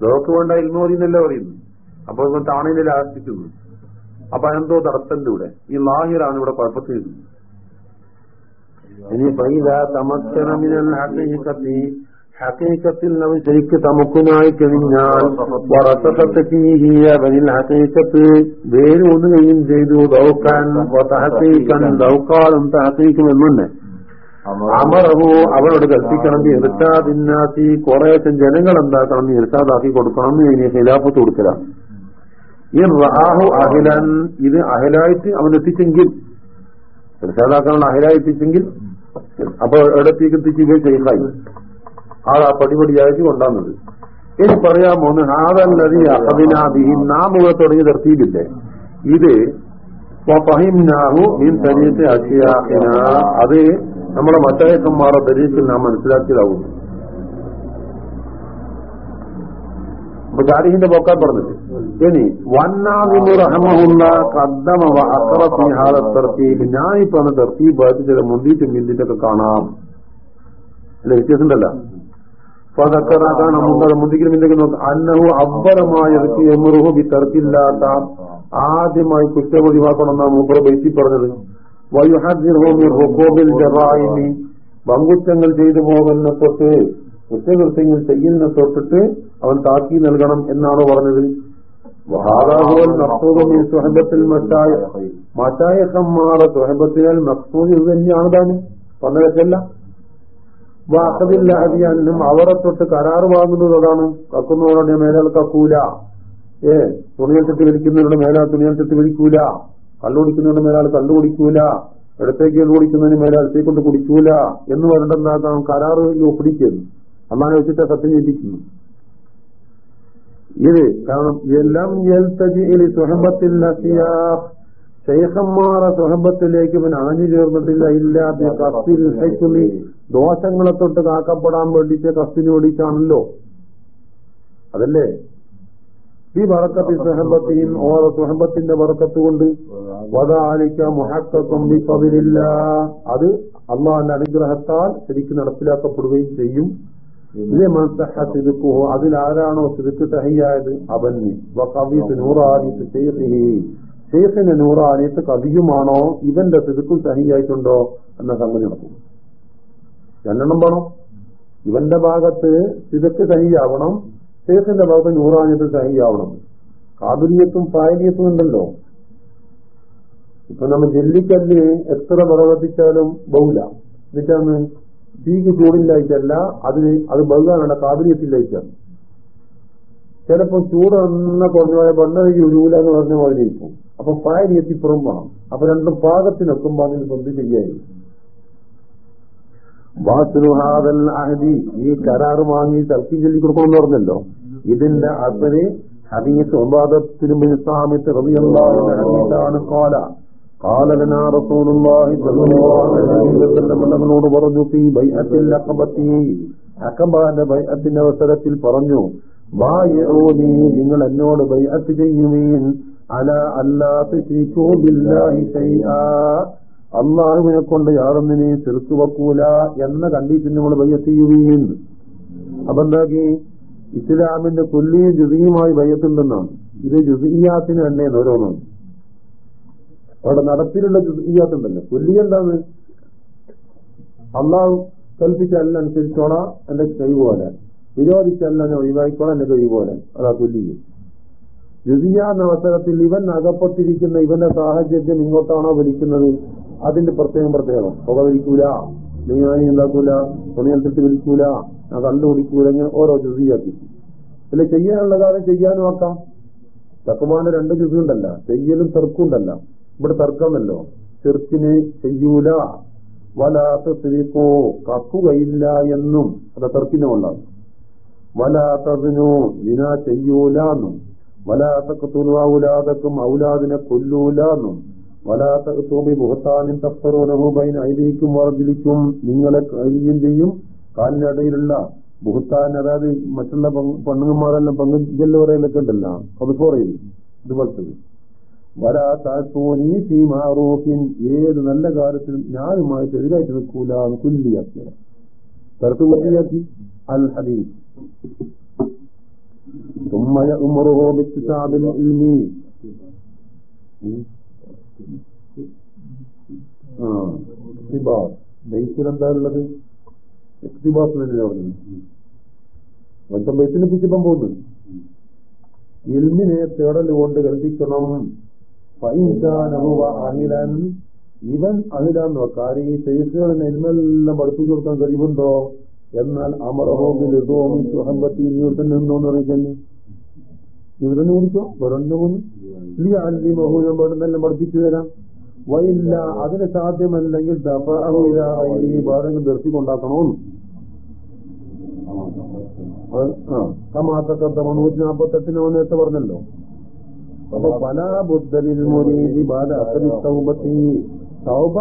S1: ലോക്ക് വേണ്ട ഇൽമു മതിയെന്നല്ല പറയുന്നു അപ്പൊ ഇവൻ താണയിലെ ആകർഷിക്കുന്നു അപ്പൊ എന്തോ തടസ്സന്റെ ഇവിടെ ഈ ലാഹിറാണ് ഇവിടെ കുഴപ്പത്തിൽ ഇനി തമക്കനമിനൽ ഹക്കീക്കത്തി ഹക്കീക്കത്തിൽ അവൻ ശരിക്ക് തമുക്കുനായി കഴിഞ്ഞാൽ അവനിൽ ഹക്കീക്കത്ത് വേര് ഒന്നുകയും ചെയ്തു. ദൗക്കാൻ തഹക്കീക്കൻ ദൗക്കാലും തഹക്കീക്കും എന്നുണ്ട്. അമറവോ അവനോട് കൽപ്പിക്കണം. ഇർഷാദിന്നാത്തി കുറേശ്ശം ജനങ്ങൾ എന്താക്കണം ഇർഷാദാക്കി കൊടുക്കണം. എന്ന് ഇനി ഖിലാഫത്ത് കൊടുക്കലാണ് ഈ റാഹു അഹിലൻ. ഇത് അഹിലായിട്ട് അവൻ എത്തിച്ചെങ്കിൽ ഇർഷാദാക്കാനുള്ള അഹിലായി എത്തിച്ചെങ്കിൽ അപ്പൊ എവിടെ എത്തിച്ച് ഇവ ചെയ്തായി ആളാ പടിപടിയായിട്ട് കൊണ്ടാന്നത് ഇനി പറയാമോ ഹാദല്ലതി അഹദിനാദി നാം നാമുഖ തുടങ്ങിയ നിർത്തിയിട്ടില്ലേ? ഇത് അത് നമ്മുടെ മറ്റായക്കന്മാരുടെ പരീക്ഷയിൽ നാം മനസ്സിലാക്കിയതാവുന്നു അപ്പൊ താരിഖിന്റെ പോക്കാൻ പറഞ്ഞിട്ട്. ഇനി വന്നാദിമു റഹമുള്ള കദ്ദമ അക്രത്തീബ് ഞാനിപ്പോ തർത്തീബ് ചില മുന്തിയിട്ട് മിന്തിട്ടൊക്കെ കാണാം. അല്ല വ്യത്യാസം ഉണ്ടല്ലോ? ഫതക്കറാക്കാണ് മുമ്പ് മുന്തിക്കലും എന്തെങ്കിലും അന്നഹു അബ്ബലമായ എമുറുഹു തർക്കില്ലാത്ത ആദ്യമായി കുറ്റം ഒഴിവാക്കണം എന്നാണ് മൂപ്പർ ബൈത്തി പറഞ്ഞത് വയുഹദിർഹോമിൽ ജറായിമി. ബങ്കുറ്റങ്ങൾ ചെയ്തു പോകുന്ന തൊട്ട് കുറ്റകൃത്യങ്ങൾ ചെയ്യുന്ന തൊട്ടിട്ട് അവൻ താക്കി നൽകണം എന്നാണ് പറഞ്ഞത്. മറ്റായ സമ്മാറ സുഹബത്തിനാൽ മക്സൂദ് ഇത് തന്നെയാണ് താനും. പറഞ്ഞതല്ല വാക്കതില്ല അതിയാനും അവരെ തൊട്ട് കരാറ് വാങ്ങുന്നത് അതാണ് കക്കുന്നവരുടെ മേലാൽ കക്കൂല. ഏ തുണിയൽത്തിട്ട് വിളിക്കുന്നവരുടെ മേലാൾ തെറ്റി വിളിക്കൂല കള്ളുകുടിക്കുന്നവരുടെ മേലാൽ കണ്ടുപിടിക്കൂല ഇടത്തേക്ക് കുടിക്കുന്നതിന് മേലാൽ അടുത്തേക്ക് കൊണ്ട് കുടിക്കൂല. എന്ന് പറഞ്ഞിട്ടുണ്ടാക്കാം കരാറ് ഒപ്പിടിക്കുന്നു. അമ്മാനെ വെച്ചിട്ട് സത്യം ചെയ്യിപ്പിക്കുന്നു. ഇത് കാരണം എല്ലാം സുഹബത്തിൽ ശൈഖന്മാരെ സുഹബത്തിലേക്ക് ഇവൻ ആഞ്ഞു ചേർന്നിട്ടില്ല ഇല്ലാതെ കസ്തിൽ ഹൈക്കുമി ദോഷങ്ങളെ തൊട്ട് കാക്കപ്പെടാൻ വേണ്ടിയിട്ട് കസ്തിന് ഓടിച്ചാണല്ലോ അതല്ലേ? ഈ വറക്കത്തി സുഹബത്തെയും ഓരോ സുഹബത്തിന്റെ വറക്കത്ത് കൊണ്ട് വതാലിക്ക മുഹക്കം വിപ്പതിലില്ല അത് അള്ളാഹിന്റെ അനുഗ്രഹത്താൽ ശരിക്കും നടപ്പിലാക്കപ്പെടുകയും ചെയ്യും. അതിലാരാണോ തിരുക്ക് തഹിയായത് അവന്. കവിത്ത് നൂറാനിത്ത് ഷെയ്ഖിന്റെ നൂറാനിയത്ത് കവിയുമാണോ ഇവന്റെ സിതുക്കും സഹിയായിട്ടുണ്ടോ എന്ന സംഗതി നടക്കും. രണ്ടെണ്ണം വേണം. ഇവന്റെ ഭാഗത്ത് സിതുക്ക് സഹിയാവണം ഷെയ്ഖിന്റെ ഭാഗത്ത് നൂറാനിയത്ത് സഹിയാവണം കാബിലിയത്തും പായലിയത്തും ഉണ്ടല്ലോ. ഇപ്പൊ നമ്മൾ ജെല്ലിക്കല്ല് എത്ര പ്രവർത്തിച്ചാലും ബഹുല. എന്നിട്ടാണ് തീക്ക് ചൂടില്ലായിട്ടല്ല അതിന് അത് ബഹുകാനുള്ള കാബിലിയത്തില്ലായിട്ടാണ് ചിലപ്പോൾ ചൂട് നന്ന കുറഞ്ഞുപോയ ബണ്ണഴി ഉരുവില എന്ന് പറഞ്ഞ പോലെ ഇരിക്കും. അപ്പൊ പാരിയെത്തി എത്തിപ്പുറം വേണം. അപ്പൊ രണ്ടും പാകത്തിനൊക്കുമ്പോ അതിന് ബന്ധി ചെയ്യായി ബാത്തുഹാദൽ അഹദി ഈ കരാർ വാങ്ങി തർക്കി ചൊല്ലി കൊടുക്കണമെന്ന് പറഞ്ഞല്ലോ. ഇതിന്റെ അസര് ഹദീസ് ഒബാദത്തിനുമിസാമിത്ത് റബിയാണ് കോല കാലകനാ പറഞ്ഞു ഫീ ബൈഅത്തിൽ ബൈഅത്തിന്റെ അവസരത്തിൽ പറഞ്ഞു നിങ്ങൾ എന്നോട് ബൈഅത്ത് ചെയ്യുമീൻ അല അല്ലാ ബില്ലാഹി അള്ളാഹുവിനെ കൊണ്ട് യാതൊന്നിനെ ചെറുത്തു വെക്കൂല എന്ന കണ്ടീഷൻ നമ്മൾ ബയ്യത്ത് അപ്പൊ എന്താക്കി? ഇസ്ലാമിന്റെ കൊല്ലിയും ജുസിയുമായി ബയ്യത്തുണ്ടെന്നാണ് ഇത് ജുസിയാത്തിന് തന്നെ ഓരോന്നും. അവിടെ നടപ്പിലുള്ള ജുസിയാത്തുണ്ടല്ലോ. കൊല്ലി എന്താണ്? അള്ളാഹു കൽപ്പിച്ചല്ല അനുസരിച്ചോളാം എന്റെ കൈ പോലെ. വിരോധിച്ചല്ല ഒഴിവാക്കിക്കോളാം എന്റെ കൈ പോലെ. അതാ തുല്യം. എന്ന അവസരത്തിൽ ഇവൻ അകപ്പെട്ടിരിക്കുന്ന ഇവന്റെ സാഹചര്യം ഇങ്ങോട്ടാണോ വിളിക്കുന്നത് അതിന്റെ പ്രത്യേകം പ്രത്യേകം. പുക നീ നീങ്ങാനി ഉണ്ടാക്കൂല തുണിയെടുത്തിട്ട് വിളിക്കൂല ഞാൻ കണ്ടുപിടിക്കൂല ഇങ്ങനെ ഓരോ ജുസിയാക്കി അല്ലെ ചെയ്യാനുള്ള കാര്യം ചെയ്യാനും ആക്കാം. തക്കുമാന രണ്ട് ജുസുണ്ടല്ല ചെയ്യലും തെർക്കുണ്ടല്ല ഇവിടെ തർക്കമല്ലോ. ചെറുക്കിന് ചെയ്യൂല. വലാത്ത സ്ത്രീക്കോ കക്കുകയില്ല എന്നും. അത് തർക്കിനുമുള്ളതാണ് വലാത്തതിനോ വിന ചെയ്യൂല എന്നും. വലാത്തക്കത്തുലു ഔലാദക്കും ഔലാദിനെ കൊല്ലൂല എന്നും വലാത്തൂബി മുഹത്താനും തപ്പറോനഹുബൈൻ ഐതിക്കും വർദ്ധിക്കും നിങ്ങളെ കഴിയുകയും കാലിനിടയിലുള്ള ബുഹത്താൻ അതായത് മറ്റുള്ള പെണ്ണുങ്ങന്മാരെല്ലാം പങ്കുചെല്ല് പറയലൊക്കെ ഉണ്ടല്ലോ. അത് പറയും ഇതുപോലത്തത് സീമാറൂഫിൻ ഏത് നല്ല കാര്യത്തിലും ഞാനുമായിട്ട് എതിരായിട്ട് നിൽക്കൂല കുല്ലിയാക്കിയ തരത്ത് അൽ ഹദീസ്. ثم يأمره باكتساب العلم ആ ഇക്തിബാസ് ബൈസിൽ എന്താ ഉള്ളത് ഇക്തിബാസ് തന്നെ പറഞ്ഞു മൊത്തം ബൈസിനെ പിടിച്ചിപ്പം പോകുന്നു ഇൽമിനെ തേടൽ കൊണ്ട് കൽപ്പിക്കണം അഹിലൻ ഇവൻ അഹിലാന്ന് കാര്യം ഈ ശേഷുകളിന് എൽമെല്ലാം പഠിപ്പിച്ചു കൊടുക്കാൻ കഴിവുണ്ടോ എന്നാൽ അമറഹോമിൽ സുഹമ്പത്തി ഇവിടെ നിന്നോന്ന് പറയുന്നു ഇവിടെ നിന്ന്? കുടിക്കോ വെറുതെ മൂന്ന് ഇല്ല അല്ലി മഹൂനം വേണമെന്നെല്ലാം പഠിപ്പിച്ചു തരാം. വയില്ല അതിന് സാധ്യമല്ലെങ്കിൽ ബാധകം നിർത്തിക്കൊണ്ടാക്കണമെന്ന് കമാത്തക്കത്ത മുന്നൂറ്റി നാൽപ്പത്തെട്ടിന് നേരത്തെ പറഞ്ഞല്ലോ. അപ്പൊ പല ബുദ്ധലിൽ മുരീതി ബാല അത്തരി സൗബത്തി സൗബ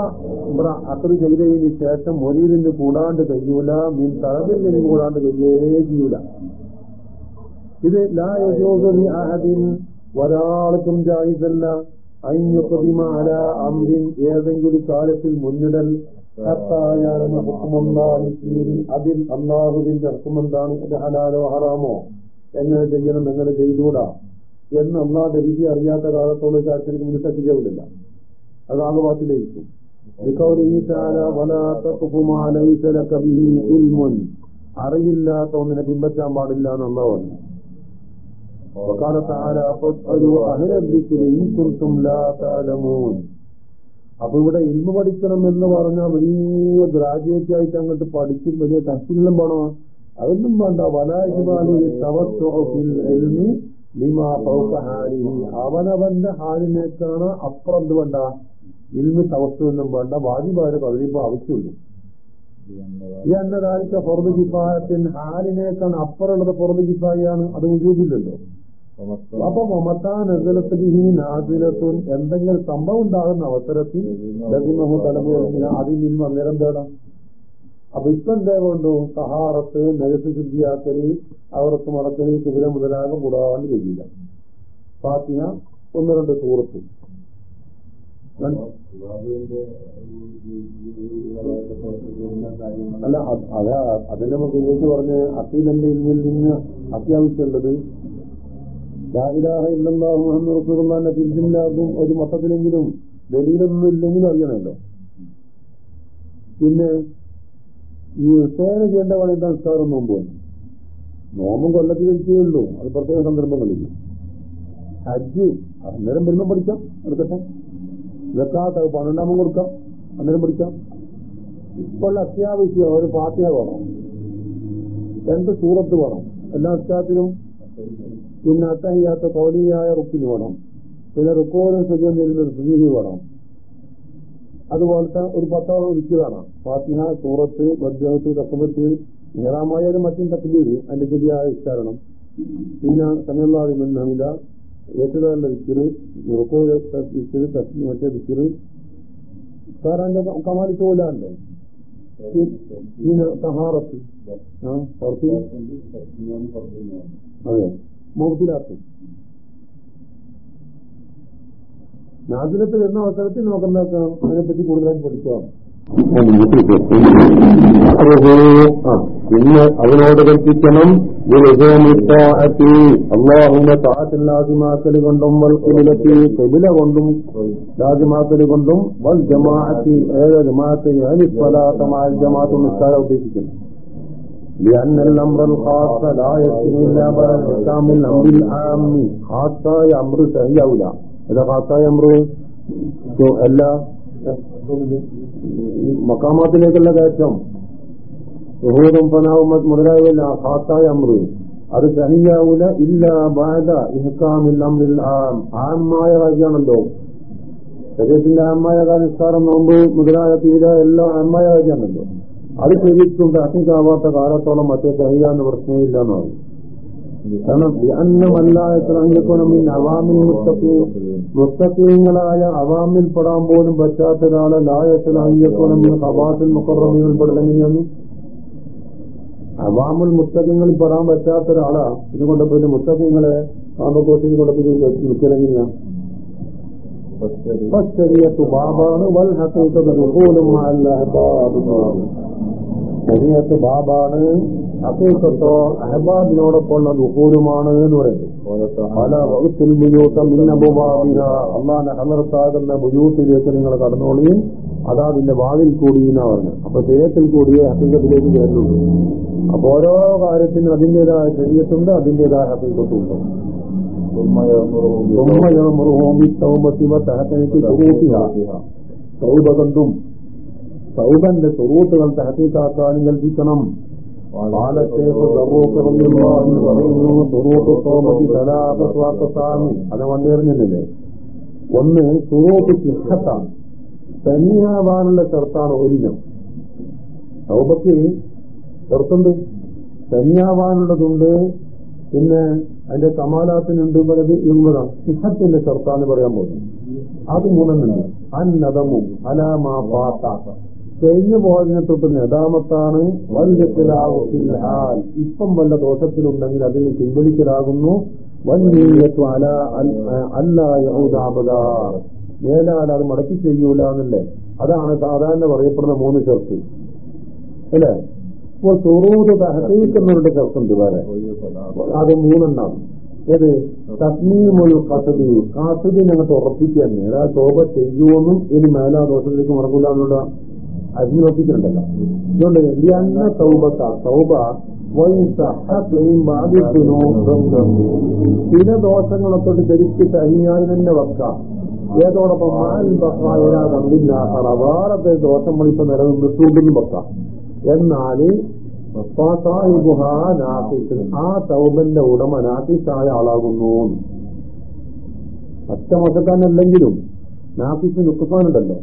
S1: ഇവിടെ അത്ര ചെയ്തതിന് ശേഷം മൊരീദിന് കൂടാണ്ട് കഴിയൂല മീൻ തറവിൽ കൂടാണ്ട് കഴിയേ ചെയ്യൂല. ഇത് ഒരാൾക്കും ജായിസല്ല. അയ്യുക്കതിമാല അമ്പിൻ ഏതെങ്കിലും കാലത്തിൽ മുന്നിടൽ. അതിൽ അള്ളാഹുവിന്റെ ഹക്കുമെന്താണ്? ഇത് ഹലാലോ ഹറാമോ? എങ്ങനെ ചെയ്യണം എങ്ങനെ ചെയ്തുകൂടാ? എന്ന് അള്ളാഹുടെ രീതി അറിയാത്ത കാലത്തോളം ചാച്ചരിക്ക് മുന്നിട്ടെത്തിക്കാവില്ല അത് ആകപാത്തിലേക്കും അറിയില്ലാത്ത ഒന്നിനെ പിൻപറ്റാൻ പാടില്ല എന്നുള്ള അപ്പൊ ഇവിടെ ഇന്ന് പഠിക്കണം എന്ന് പറഞ്ഞാൽ വലിയ ഗ്രാജുവേറ്റ് ആയിട്ട് അങ്ങോട്ട് പഠിച്ചും വലിയ കഷ്ടികളും വേണോ അതൊന്നും വേണ്ട. അവനവന്റെ ഹാലിനേക്കാണ് അപ്പുറം എന്ത് വേണ്ട. ഇൽമി തവസ്തുവെന്നും വേണ്ട. വാജിബാര് പതിരിപ്പോ ആവശ്യമുള്ളൂ ഈ അന്നതാഴ്ച പുറത്ത് കിഫായത്തിൻ ഹാലിനേക്കാൾ അപ്പുറമുള്ളത് പുറത്ത് കിഫായാണ്. അത് ഉപയോഗിക്കില്ലല്ലോ അപ്പൊ മമതാ നസലത്തിൽ ഈ നാസിലത്തുൻ എന്തെങ്കിലും സംഭവം ഉണ്ടാകുന്ന അവസരത്തിൽ ലഘുമഹു തലമുറ അതിൽ നിന്ന് അന്നേരം തേടാം. അപ്പൊ ഇപ്പൊ എന്തേ കൊണ്ടു? സഹാറത്ത് നഗസ് ശുദ്ധിയാക്കൽ അവർക്ക് മടക്കലി കുതിര മുതലാകെ കൂടാണ്ട് കഴിയില്ല പാത്തിന ഒന്ന് രണ്ട് സൂറത്ത്. അല്ല അതാ നമുക്ക് ഇതിലേക്ക് പറഞ്ഞ് അക്കീലന്റെ ഇൽമിൽ നിന്ന് അത്യാവശ്യമുള്ളത് ലാഹിലാഹ ഇല്ലാഹു മുഹമ്മദ് തിരിച്ചില്ലാതും ഒരു മൊത്തത്തിലെങ്കിലും ദലീലൊന്നും ഇല്ലെങ്കിലും അറിയണമല്ലോ. പിന്നെ ഈ സേന ചെയ്യേണ്ട പണി എന്താ നിസ്കാരം നോമ്പ് നോമ്പും കൊല്ലത്തിൽ വെക്കുകയുള്ളൂ അത് പ്രത്യേക സന്ദർഭങ്ങളിൽ. ഹജ്ജ് അന്നേരം വരുമ്പോൾ പഠിക്കാം എടുക്കട്ടെ. വെക്കാത്ത പന്ത്രണ്ടാമം കൊടുക്കാം. അന്നേരം പഠിക്കാം ഇപ്പോൾ അത്യാവശ്യം ഒരു ഫാത്തിഹ വേണം. രണ്ട് സൂറത്ത് വേണം. എല്ലാ അത്യാവശ്യത്തിലും പിന്നെ അത്തഹിയാത്ത കൗലിയായ റുക്കിന് വേണം. പിന്നെ റുക്കോലും സുജം ഒരു സുഖീതി വേണം. അതുപോലത്തെ ഒരു പത്തോളം വിളിച്ചതാണ് ഫാത്തിഹ സൂറത്ത് ബദ്ജത്ത് തക്കമത്ത് നിറാമായാലും മറ്റും തക്കിലീര് അതിന്റെ ശരിയായ ഉച്ചാരണം. പിന്നെ തമിഴ്നാട് ഹമിത ഏറ്റതാളുടെ വിക്കറ് റുക്കോ വിക്കറ് മറ്റേ വിക്കിറ് സാറാന്റെ കമാലിക്ക് പോലാണ്ട് അതെ. മൗത്തിലാത്ത്. നാസിലത്ത് വരുന്ന അവസരത്തിൽ നമുക്ക് എന്താക്കാം അതിനെപ്പറ്റി കൂടുതലായി പഠിക്കാം പിന്നെ അവനോട് കൽപ്പിക്കണം അള്ളാഹുവിന്റെ താത്തിൽ ലാസിമാക്കൽ കൊണ്ടും വൽ കുലിലത്തി കബില കൊണ്ടും ലാസിമാക്കൽ കൊണ്ടും വൽ ജമാഅത്തി ഏത് ജമാഅത്ത് അനിസ്വലാത്തമായ ജമാഅത്ത് നിസ്കാരം ഉദ്ദേശിക്കുന്നു لأن الأمر الخاص لا يكون إلا بعد إحكام الأمر العام خاصة أمر سهي أولى إذا خاصة أمر എല്ലാ മക്കാമാത്തിലേക്കുള്ള കയറ്റം. സുഹൂദും പനാവുമത് മുതലായവല്ല ഹാത്തായ അമ്രു. അത് സഹിയാവൂല ഇല്ല ബാധ ഇഹക്കാമില്ല ആന്മായ കാര്യമാണല്ലോ ശരീരത്തിന്റെ ആമായ നിസ്കാരം നോമ്പ് മുതലായ തീര എല്ലാം ആമായ കാര്യമാണല്ലോ അത് ശരിക്കും അഗ്നിക്കാവാത്ത കാലത്തോളം മറ്റേ സഹിയാന്ന് പ്രശ്നമില്ല എന്നാണ് കാരണം അവാമിൽ മുത്തക്കീങ്ങളായ അവാമിൽ പെടാൻ പോലും പറ്റാത്ത ഒരാളെ ലായത്തിറങ്ങിക്കൊണ്ടും ഹവാസിൽ മുക്കറമികൾ പെടലെങ്ങനെയാണ് അവാമുൽ മുത്തകങ്ങളിൽ പെടാൻ പറ്റാത്ത ഒരാളാ ഇത് പിന്നെ മുത്തകങ്ങളെ ആമ്പക്കോട്ടിന് കൊണ്ടപ്പോൾ നിൽക്കലെങ്ങനെയാണ് ഫസ്സരിയത്തു ബാബാണ് വൽ ഹസീക്കത്ത് ദുഖൂലും ശരീരത്ത് ബാബാണ് ഹസീക്കത്തോ അഹബാബിനോടൊപ്പമുള്ള ദുഹൂരുമാണ് എന്ന് പറയുന്നത് അള്ളാന്റെ ഹലർത്താകുന്ന ബുജൂത്തിലേക്ക് നിങ്ങൾ കടന്നോളിയും അതാതിന്റെ വാതിൽ കൂടി എന്നാ പറഞ്ഞു അപ്പൊ ശരീരത്തിൽ കൂടിയേ അസീകത്തിലേക്ക് കയറുള്ളൂ അപ്പൊ ഓരോ കാര്യത്തിനും അതിന്റേതായ ശരീരത്തുണ്ട് അതിന്റേതായ അസീകത്തുണ്ട് സൗബ സൗബന്റെ സ്വറൂത്തുകൾ തഹസീക്കാക്കാൻ കൽപ്പിക്കണം. അത് വന്നേറിഞ്ഞില്ലേ ഒന്ന് സുറൂട്ട് ചിഹത്താണ് തനിയാവാനുള്ള ചെറുത്താണ് ഒരിനം. സൗബക്ക് ചെറുത്തുണ്ട്. തനിയാവാനുള്ളതുണ്ട് പിന്നെ അതിന്റെ കമാലാത്തിനുണ്ട് പറയുന്നത് ഇരുന്നതാണ് സിഹത്തിന്റെ ചെറുത്താന്ന് പറയാൻ പോകുന്നു. അത് മൂന്നെണ്ണം അന്നതമും അലാമാ പാത്ത കഴിഞ്ഞു പോയതിനെ തൊട്ട് നെതാമത്താണ്. ഇപ്പം വല്ല ദോഷത്തിലുണ്ടെങ്കിൽ അതിന് പിൻവലിക്കലാകുന്നു. മേലാൽ അത് മടക്കി ചെയ്യൂല എന്നല്ലേ? അതാണ് സാധാരണ പറയപ്പെടുന്ന മൂന്ന് ചെറുത്ത് അല്ലേ? ഇപ്പോൾ സുറൂത് തഹസീക്കുന്നവരുടെ ചെറുത്തുണ്ട് വേറെ. അത് മൂന്നെണ്ണം. ഏത്? തസ്മീമുൽ കസദി കാസതി ഞങ്ങൾക്ക് ഉറപ്പിക്കുക അതായത് തോപ ചെയ്യുമെന്നും ഇനി മേലാ ദോഷത്തിലേക്ക് മറക്കൂല എന്നുള്ള അതിന് നോക്കിയിട്ടുണ്ടല്ലോ. അതുകൊണ്ട് ചില ദോഷങ്ങളൊക്കെ ധരിച്ച് കഴിഞ്ഞാൽ തന്നെ വെക്കാം. ഏതോടൊപ്പം വേറത്തെ ദോഷം വളിപ്പോ നിലനിന്നിട്ടുണ്ടെന്നും വെക്കാം. എന്നാൽ ആ തൗബന്റെ ഉടമ നാഫിസായ ആളാകുന്നു. തന്നെ അല്ലെങ്കിലും നാഫിസ് നുക്കുസാനുണ്ടല്ലോ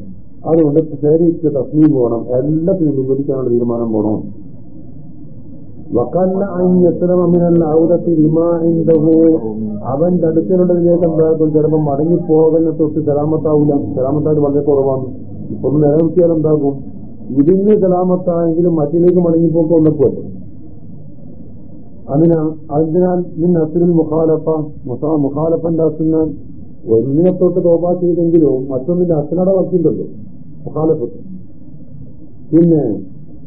S1: അതുകൊണ്ട് ശരിക്ക് തസ്മീം പോകണം. എല്ലാത്തിനും വിഭജിക്കാനുള്ള തീരുമാനം പോകണം. വക്കല്ല അഞ്ഞെത്തരമിനല്ല ഔദത്തി റിമാഇന്ദഹു അവന്റെ അടുക്കലുള്ളതിലേക്ക് എന്താക്കും ചിലപ്പോൾ മടങ്ങിപ്പോകലിനെ തൊട്ട് സലാമത്താവില്ല സലാമത്തായിട്ട് വളരെ കുറവാണ്. ഇപ്പൊ നിലനിർത്തിയാൽ എന്താകും? ഇതിന് സലാമത്തായെങ്കിലും മറ്റിലേക്ക് മടങ്ങിപ്പോക്ക് ഒന്നപ്പോട്ടെ അതിനാ അതിനാൽ നിന്ന അസുരൻ മുഖാലപ്പ മുഖാലപ്പന്റെ അസുനാൽ ഒന്നിനെ തൊട്ട് തോപാ ചെയ്തെങ്കിലും മറ്റൊന്നിന്റെ അസുനട വർക്കിണ്ടല്ലോ മുഖാലപ്പത്ത് പിന്നെ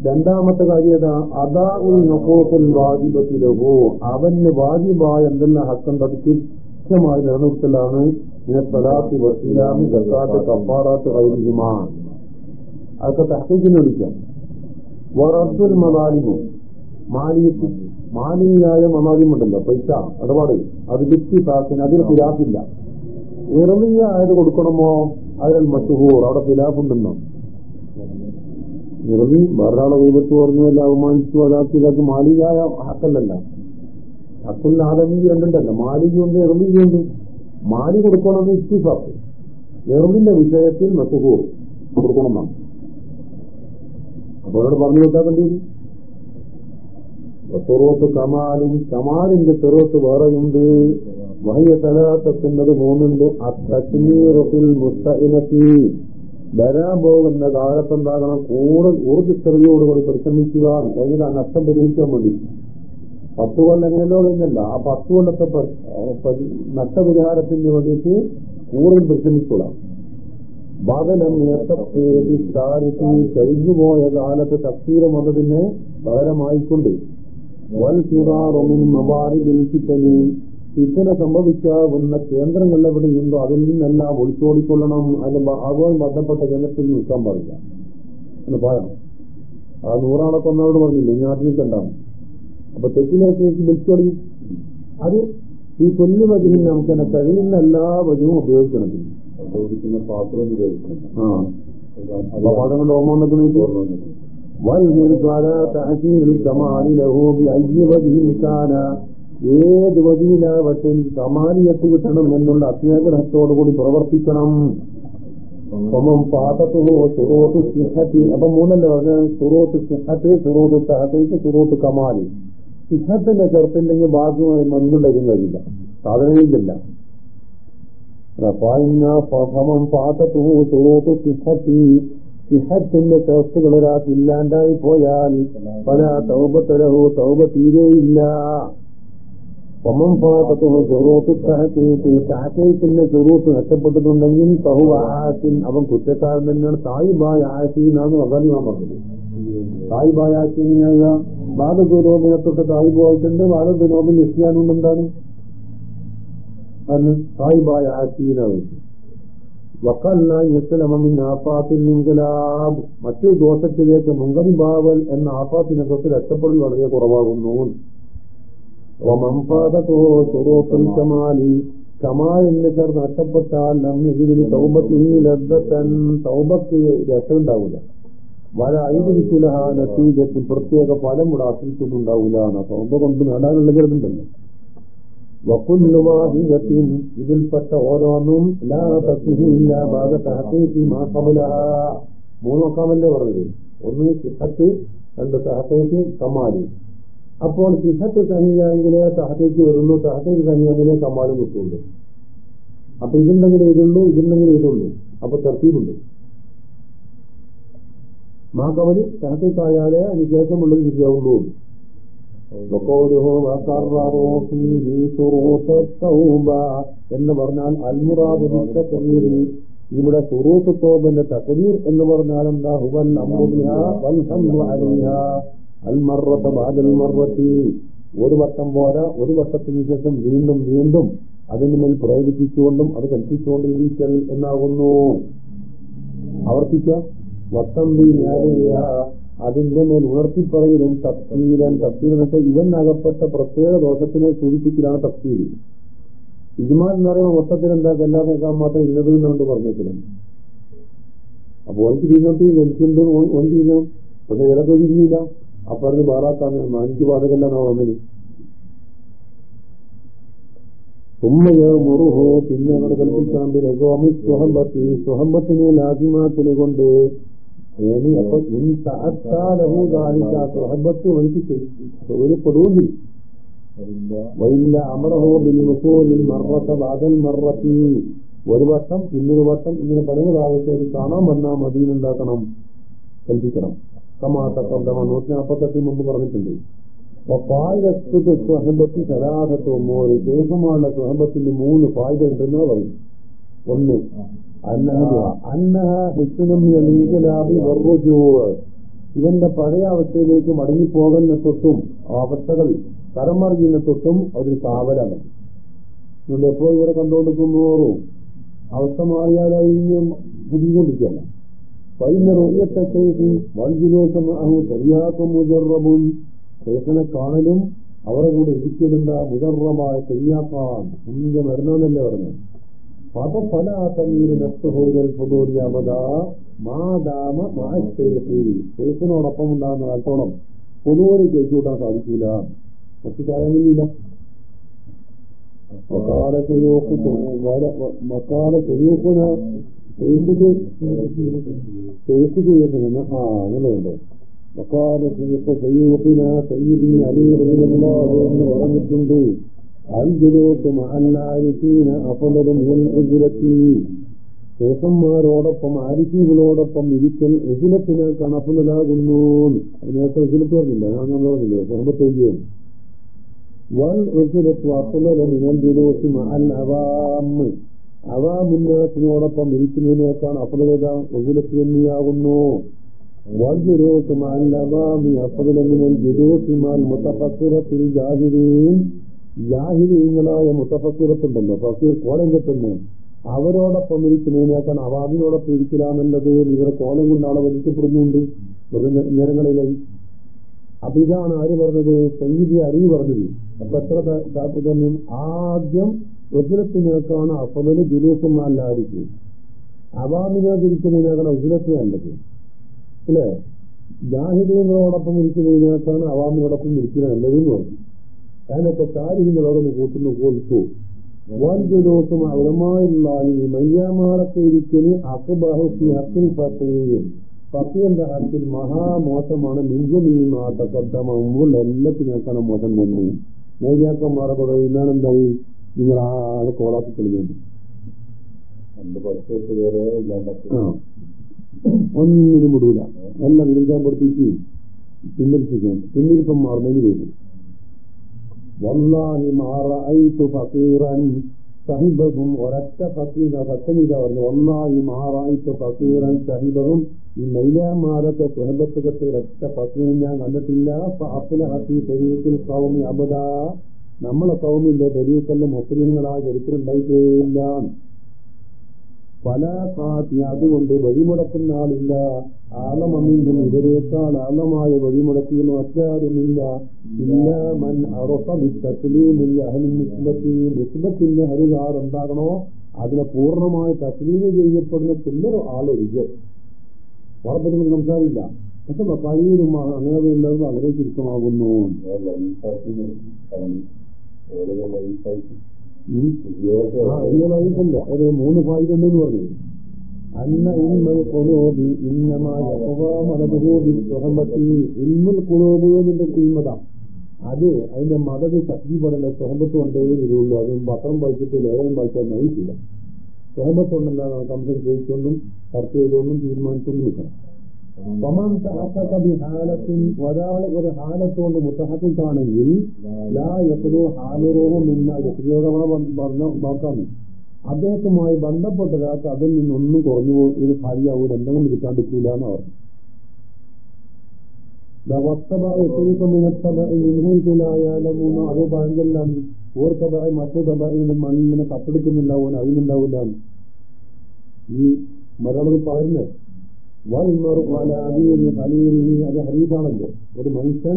S1: രണ്ടാമത്തെ കാര്യത അതാ ഉൽ നൊക്കോക്കൽ വാജിബത്തിലോ അവന് വാജിബായ എന്തെല്ലാം ഹക്കുണ്ട് അത് കൃത്യമായി നിലനിർത്തലാണ്. സലാത്തി വസീലാമി സക്കാത്ത് കപ്പാറാത്ത് കൈരുമാൻ അതൊക്കെ തഹക്കിന് വിളിക്കാം. വറബ്ദുൽ മതാലിമു മാലിയത്തിൽ മാലിന്യായ മതാലിമുണ്ടല്ലോ പൈസ ഇടപാട്. അത് വിറ്റ് താക്കിന് അതിന് ഫിലാഫില്ല ഇറമിയ ആയത് കൊടുക്കണമോ? അതിൽ മഷഹൂർ അവിടെ ഫിലാഫുണ്ടെന്നോ ഇറമി വേറൊരാളെ ദൈവത്ത് പറഞ്ഞല്ല അവമാനിച്ചു അതാക്കിയതാക്കി മാലികായ ഹക്കല്ലല്ല. ഹക്കുൽ ആദമി രണ്ടുണ്ടല്ല മാലികയുണ്ട് ഇറമിയുണ്ട് മാലി കൊടുക്കണമെന്ന് ഇസ്തിഫാക്ക്. എറുമിന്റെ വിഷയത്തിൽ മഷഹൂർ കൊടുക്കണമെന്നാണ് അപ്പോൾ അവരോട് പറഞ്ഞു വെക്കാൻ വേണ്ടി തെറോത്ത് കമാലിൻ കമാലിന്റെ തെറുവത്ത് വേറെയുണ്ട്. വഹ്യ തലാത്തക്കുന്നത് മൂന്നുണ്ട്. അത്തീറത്തിൽ മുസ്തഇനത്തി. വരാൻ പോകുന്ന കാലത്തുണ്ടാകണം കൂടുതൽ ഊർജത്തെറിയോടുകൂടി പരിശ്രമിക്കുക. കഴിഞ്ഞ ആ നഷ്ടം പരിഹരിക്കാൻ വേണ്ടി. പത്ത് കൊല്ലം എങ്ങനെയല്ലോ കഴിഞ്ഞല്ല. ആ പത്ത് കൊല്ലത്തെ നഷ്ടപരിഹാരത്തിന് വേണ്ടിയിട്ട് കൂടുതൽ പരിശ്രമിച്ചോളാം കഴിഞ്ഞു കഴിഞ്ഞുപോയ കാലത്ത് തക്സീരം വന്നതിന് പകരമായിക്കൊണ്ട് വൻ ഫിറാറുമിൻ മവാരിദിൽ ഫിത്തനി. ഫിത്തന സംഭവിക്കാവുന്ന കേന്ദ്രങ്ങൾ എവിടെയുണ്ടോ അതിൽ നിന്നെല്ലാം ഒളിച്ചോടിക്കൊള്ളണം അതിന് അതുമായി ബന്ധപ്പെട്ട കേന്ദ്രത്തിൽ നിൽക്കാൻ പാടില്ല. എന്ന് പറയണം. ആ നൂറാളെ കൊന്നവരോട് പറഞ്ഞില്ല ഈ നാട്ടിലേക്ക് ഉണ്ടാവും അപ്പൊ തെറ്റിലേക്ക് വിളിച്ചോടി അത് ഈ കൊല്ലു വചനം നമുക്ക് തന്നെ കഴിയുന്ന എല്ലാ വചനവും ഉപയോഗിക്കണം. ഉപയോഗിക്കുന്ന പാത്രം ഉപയോഗിക്കണം. ആ. അപ്പൊ പാഠങ്ങളുടെ ഓർമ്മ വന്നിട്ട് ഏത് വഴിയിലാവട്ടെ സമാധി എത്തിക്കിട്ടണം എന്നുള്ള അത്യാഗ്രഹത്തോടുകൂടി പ്രവർത്തിക്കണം. സമം പാതത്തുകോ സുറോത്ത് സിഹത്തി. അപ്പൊ മൂന്നല്ലേ പറഞ്ഞാൽ സുറോത്ത് സിഹത്ത് സുറോത്ത് സഹത്തേക്ക് സുറോത്ത് കമാലി. സിഹത്തിന്റെ ചേർത്തില്ലെങ്കിൽ ബാക്കി മന്തുണ്ടായിരിക്കും കഴിയില്ല സാധനയില്ല സമം പാതത്തുകോ സുറോത്ത് സിഹത്തി. സിഹത്തിന്റെ ചേർത്തുകൾ ഒരാൾക്ക് ഇല്ലാണ്ടായി പോയാൽ പല തൗപത്തരവോ തൗപ തീരെയില്ല. ഒമം പാപത്തിന് ചെറുത്ത് തഹത്തേക്ക് തഹത്തേക്കിന്റെ ചെറുത്ത് നഷ്ടപ്പെട്ടിട്ടുണ്ടെങ്കിൽ സഹു ആയാസിൻ അവൻ കുറ്റക്കാരൻ തന്നെയാണ് തായിബായ ആസീനാണ് വകാലിമാൻ പറഞ്ഞത് തായിബായ ആസീനായ ബാലദുരോമിനെ തൊട്ട് തായിബായിട്ടുണ്ട് നിശ്ചയാനുണ്ട് എന്താണ് അതിന് തായിബായ ആസീനാണ് വക്കല്ല യസ്ലമിൻ ആഫാത്തിൽ നിങ്കലാബ് മറ്റൊരു ദോഷത്തിലേക്ക് മുങ്കറിബാവൽ എന്ന ആഫാത്തിനെ തൊട്ട് രക്ഷപ്പെടൽ വളരെ കുറവാകുന്നു. രസമുണ്ടാവില്ല വല ഐതിരിച്ചുലഹ നത്തീജത്തിൽ പ്രത്യേക ഫലം ഇവിടെ ആശ്രയിച്ചിട്ടുണ്ടാവില്ല സൗബ കൊണ്ട് നേടാനുള്ള വക്കുല്ലുമാഹികത്തിൻ ഇതിൽപ്പെട്ട ഓരോന്നും ലാ ഭാഗത്ത് മാസമുല മൂന്നൊക്കാമല്ലേ പറഞ്ഞത്? ഒന്ന് സിഹത്ത് രണ്ട് സഹത്തേക്ക് കമാലി അപ്പോൾ സിഹത്ത് തനിയാണെങ്കിലേ സഹത്തേക്ക് വരുള്ളൂ. സഹത്തേക്ക് തനിയായെങ്കിലേ കമാലും കിട്ടുള്ളൂ. അപ്പൊ ഇതുണ്ടെങ്കിൽ ഇതുള്ളൂ ഇതുണ്ടെങ്കിൽ ഇതുള്ളൂ അപ്പൊ തർത്തീബുണ്ട് മഹാകവലി സഹത്തേക്കായാലേ അതിന് ശേഷമുള്ളത് ശരിയാവുള്ളൂ എന്ന് പറഞ്ഞാൽ അൽമുറാദ് ഇവിടെ സുറൂത്ത് തോബന്റെ തകരീർ എന്ന് പറഞ്ഞാൽ എന്താ? ഹുവൻ അമ്രുബിഹ ഒരു വട്ടം പോരാ ഒരു വട്ടത്തിന് ശേഷം വീണ്ടും വീണ്ടും അതിന് മേൽ പ്രേരിപ്പിച്ചുകൊണ്ടും അത് കൽപ്പിച്ചുകൊണ്ടും ഇരിക്കൽ എന്നാകുന്നു. ആവർത്തിക്ക വട്ടം അതിന്റെ മേൽ ഉണർത്തിപ്പറയലും തഫ്സീലൻ തഫ്സീൽ എന്നിട്ട് ഇവനകപ്പെട്ട പ്രത്യേക ദോഷത്തിനെ സൂചിപ്പിക്കലാണ് തപ്തീര് ഇതുമാൻ എന്ന് പറയുമ്പോൾ മൊത്തത്തിൽ എന്താ? നേക്കാൻ മാത്രം ഇന്നത് എന്നുകൊണ്ട് പറഞ്ഞിട്ടില്ല അപ്പൊ ഓൻ തിരിഞ്ഞോട്ട് എനിക്കുണ്ട് ഓൻ തിരിഞ്ഞു പക്ഷെ ഇതൊക്കെ അപ്പൊ അത് അഞ്ചു ബാധകല്ലെന്നാ വന്നത്. തുമ്മയോ മുറുഹോ പിന്നെ അവിടെ കൽപ്പിച്ചാണ്ട് രഘോമി സ്വഹമ്പത്തി. സ്വഹമ്പത്തിനെ ലാജിമാക്കിനെ കൊണ്ട് വൈല്ല അമറഹോ മറത്ത ബാദൽ മറത്തി ഒരു വട്ടം ഇന്നൊരു വട്ടം ഇങ്ങനെ പതിനൊരാവശ്യം കാണാൻ വന്നാൽ മതിയിലുണ്ടാക്കണം കൽപ്പിക്കണം. കമാത്തക്കന്തമ നൂറ്റി നാൽപ്പത്തെട്ടിൽ മുമ്പ് പറഞ്ഞിട്ടുണ്ട്. പായത്ത് സ്വഹമ്പത്തി ശരാധത്ത് ഒരു ദേഹമാണ് സുഹബത്തിന്റെ മൂന്ന് പായ്ത ഉണ്ടെന്ന് പറയും ഒന്ന് ഇവന്റെ പഴയ അവസ്ഥയിലേക്ക് മടങ്ങിപ്പോകുന്ന തൊട്ടും അവസ്ഥകൾ തരമറിയുന്ന തൊട്ടും ഒരു കാവലാണ്. എപ്പോ ഇവരെ കണ്ടുകൊണ്ടിരിക്കുമ്പോഴും അവസ്ഥ മാറിയാലായി പുതികൊണ്ടിരിക്കുകയല്ല رؤية الشيخ والجلوس معه ശരിയാക്ക مجرب. ശേഷനെ കാണലും അവരെ കൂടെ ഇരിക്കലുണ്ട മുജറമായ ശരിയാക്കാൻ മരണമെന്നല്ലേ പറഞ്ഞു അപ്പൊ പല തന്നീര് നഷ്ടഹോജൽ പൊതോരിയാമത മാതാമ മാശേഷി ശേഷനോടൊപ്പം ഉണ്ടാകുന്ന കാലത്തോളം പൊതുവരെ കഴിച്ചുകൂട്ടാൻ സാധിക്കില്ല മറ്റു കാര്യങ്ങളില്ല മക്കാല മക്കാല ശരീരത്തിന് പറഞ്ഞിട്ടുണ്ട്. അഫലതും ഉജുരത്തി ശേഷന്മാരോടൊപ്പം ആരിഫീകളോടൊപ്പം ഇരിക്കൽ ഉജുലത്തിനേക്കാണ് കണപ്പുന്നതാകുന്നു നേരത്തെ ഉജുലത്ത് ഞാൻ പറഞ്ഞില്ലേ കുടുംബത്തേക്ക് വൻ ജുലൂസ് മഹൽ അവാമ് അവാമുന്നാസിനോടൊപ്പം മുന്നേറ്റത്തിനോടൊപ്പം അഫലത അപ്പതലേത ജാഹിരീങ്ങളായ മുത്തഫസിറത്തുണ്ടല്ലോ ഫസീർ കോലം കെട്ടുന്നു അവരോടൊപ്പം ഇരിക്കുന്നതിനേക്കാൾ അവാമിനോടൊപ്പം ഇരിക്കലാമെന്നത് ഇവരെ കോലം കൊണ്ട് ആളെ നിരങ്ങളിലായി അപ്പൊ ഇതാണ് ആര് പറഞ്ഞത്? സംഗീതി അരി പറഞ്ഞത്. അപ്പൊ എത്ര ആദ്യം ഉജ്രത്തിനേക്കാണ് അഫലന് ജുലൂസന്മാരിലായിരിക്കും അവാമിനെ ഉജ്ജലത്തിന് നല്ലത്. അല്ലേ? ജാഹിദീങ്ങളോടൊപ്പം ഇരിക്കുന്നതിനേക്കാണ് അവാമിനോടൊപ്പം ഇരിക്കുന്നത് നല്ലതെന്ന് പറഞ്ഞു. അതിനൊക്കെ താരിഹിങ്ങളോടൊന്ന് കൂട്ടുന്നു കൊടുത്തു അവരമായുള്ള ഈ മയ്യാമാളൊക്കെ ഇരിക്കൽ അസുബാഹുക്കി ഹക്കിൽ ഫത്തയും. പത്തിന്റെ ഹക്കിൽ മഹാമോശമാണ് മിഞ്ചമീമാത്തക്കത്തമ മുമ്പുള്ള എല്ലാത്തിനേക്കാണ് മോശം തന്നെ. മേജാക്കന്മാരെ പറയുന്നതാണ് എന്തായി നിങ്ങൾ ആളെ കോളാക്കി കളിക്കുന്നുണ്ട് ഒന്നിനും വിടൂല. എല്ലാം വിളിക്കാൻ പഠിപ്പിച്ച് പിൻവലിപ്പിക്കും പിന്നിരിപ്പം മാറുന്നതിന് വരും വല്ലാഹി മാറൈത്തു ഫീറൻ സഹിബഹും ഒരൊറ്റ ഫീറ സത്യമിത പറഞ്ഞു. വല്ലാഹി മാറായിത്തു ഫീറൻ സഹിബഹും ഈ മൈലാമാരൊക്കെ സുഹബത്തുകത്ത് ഒരൊറ്റ ഫീറും ഞാൻ കണ്ടിട്ടില്ല. അഫ്ലഹി ശരീരത്തിൽ കൗമി അബദ നമ്മളെ കൗമിന്റെ ദരീക്കല്ല മുസ്ലിങ്ങളായ ചരിത്രമുണ്ടായിട്ടേയില്ല പല കാത്തി അതുകൊണ്ട് വഴിമുടക്കുന്ന ആളില്ല. ആളമമിന്നും ഇവരേക്കാൾ ആളമായ വഴിമുടക്കിയെന്ന് മറ്റാരുമില്ല ഇല്ല മൻ നിസ്ബത്തിന്റെ ഹരികാർ എന്താകണോ അതിനെ പൂർണമായി തസ്ലീം ചെയ്യപ്പെടുന്ന ചില്ലൊരു ആളൊഴിക. ഉറപ്പത്തിൽ സംസാരില്ല പക്ഷെ മക്കാരിയിലും അങ്ങനെ ഉള്ളത് വളരെ ചുരുക്കമാകുന്നു റിയലൈസല്ല ഒരു മൂന്ന് ഫായിദ ഉണ്ടെന്ന് പറഞ്ഞു അന്ന ഇൽമൽ കുലൂബി ഇന്നമാലബുഹൂബി സുഹബത്തി ഇൽമുൽ ഇന്നൽ എന്നിന്റെ തീമത അത് അതിന്റെ മതത് ശക്തിപ്പെടല സ്വഹമ്പത്ത് കൊണ്ടേ വരുള്ളൂ അത് പത്രം വായിച്ചിട്ട് ലേഖനം വായിച്ചാൽ നയിക്കില്ല സ്വഹമ്പത്തുണ്ടെന്നാണ് കൊണ്ടല്ലാതെ കമ്പനി ചോദിച്ചുകൊണ്ടും ചർച്ച ചെയ്തുകൊണ്ടും തീരുമാനിച്ചുകൊണ്ടും നിൽക്കണം വമൻ തഹഖഖ ബിഹാലത്തിൻ ഒരാൾ ഒരു ഹാലത്ത് കൊണ്ട് മുത്തഹഖാണെങ്കിൽ ലാ യഖ്ലു ഹാലുറൂഹു യഖ്ലുറഹ പറഞ്ഞു നോക്കാം അദ്ദേഹത്തുമായി ബന്ധപ്പെട്ട ഒരാൾക്ക് അതിൽ നിന്നൊന്നും കുറഞ്ഞു പോകും ഇത് അവർ എന്തെങ്കിലും എടുക്കാണ്ടിരിക്കില്ല എന്ന് പറഞ്ഞു. അത് ബാങ്കെല്ലാം ഓർ തബായി മറ്റു തബായി മണ്ണിങ്ങനെ കപ്പെടുക്കുന്നുണ്ടാവും അതിനുണ്ടാവില്ല ഈ മലയാളം പറയുന്നത് ഹരീതാണല്ലോ ഒരു മനുഷ്യൻ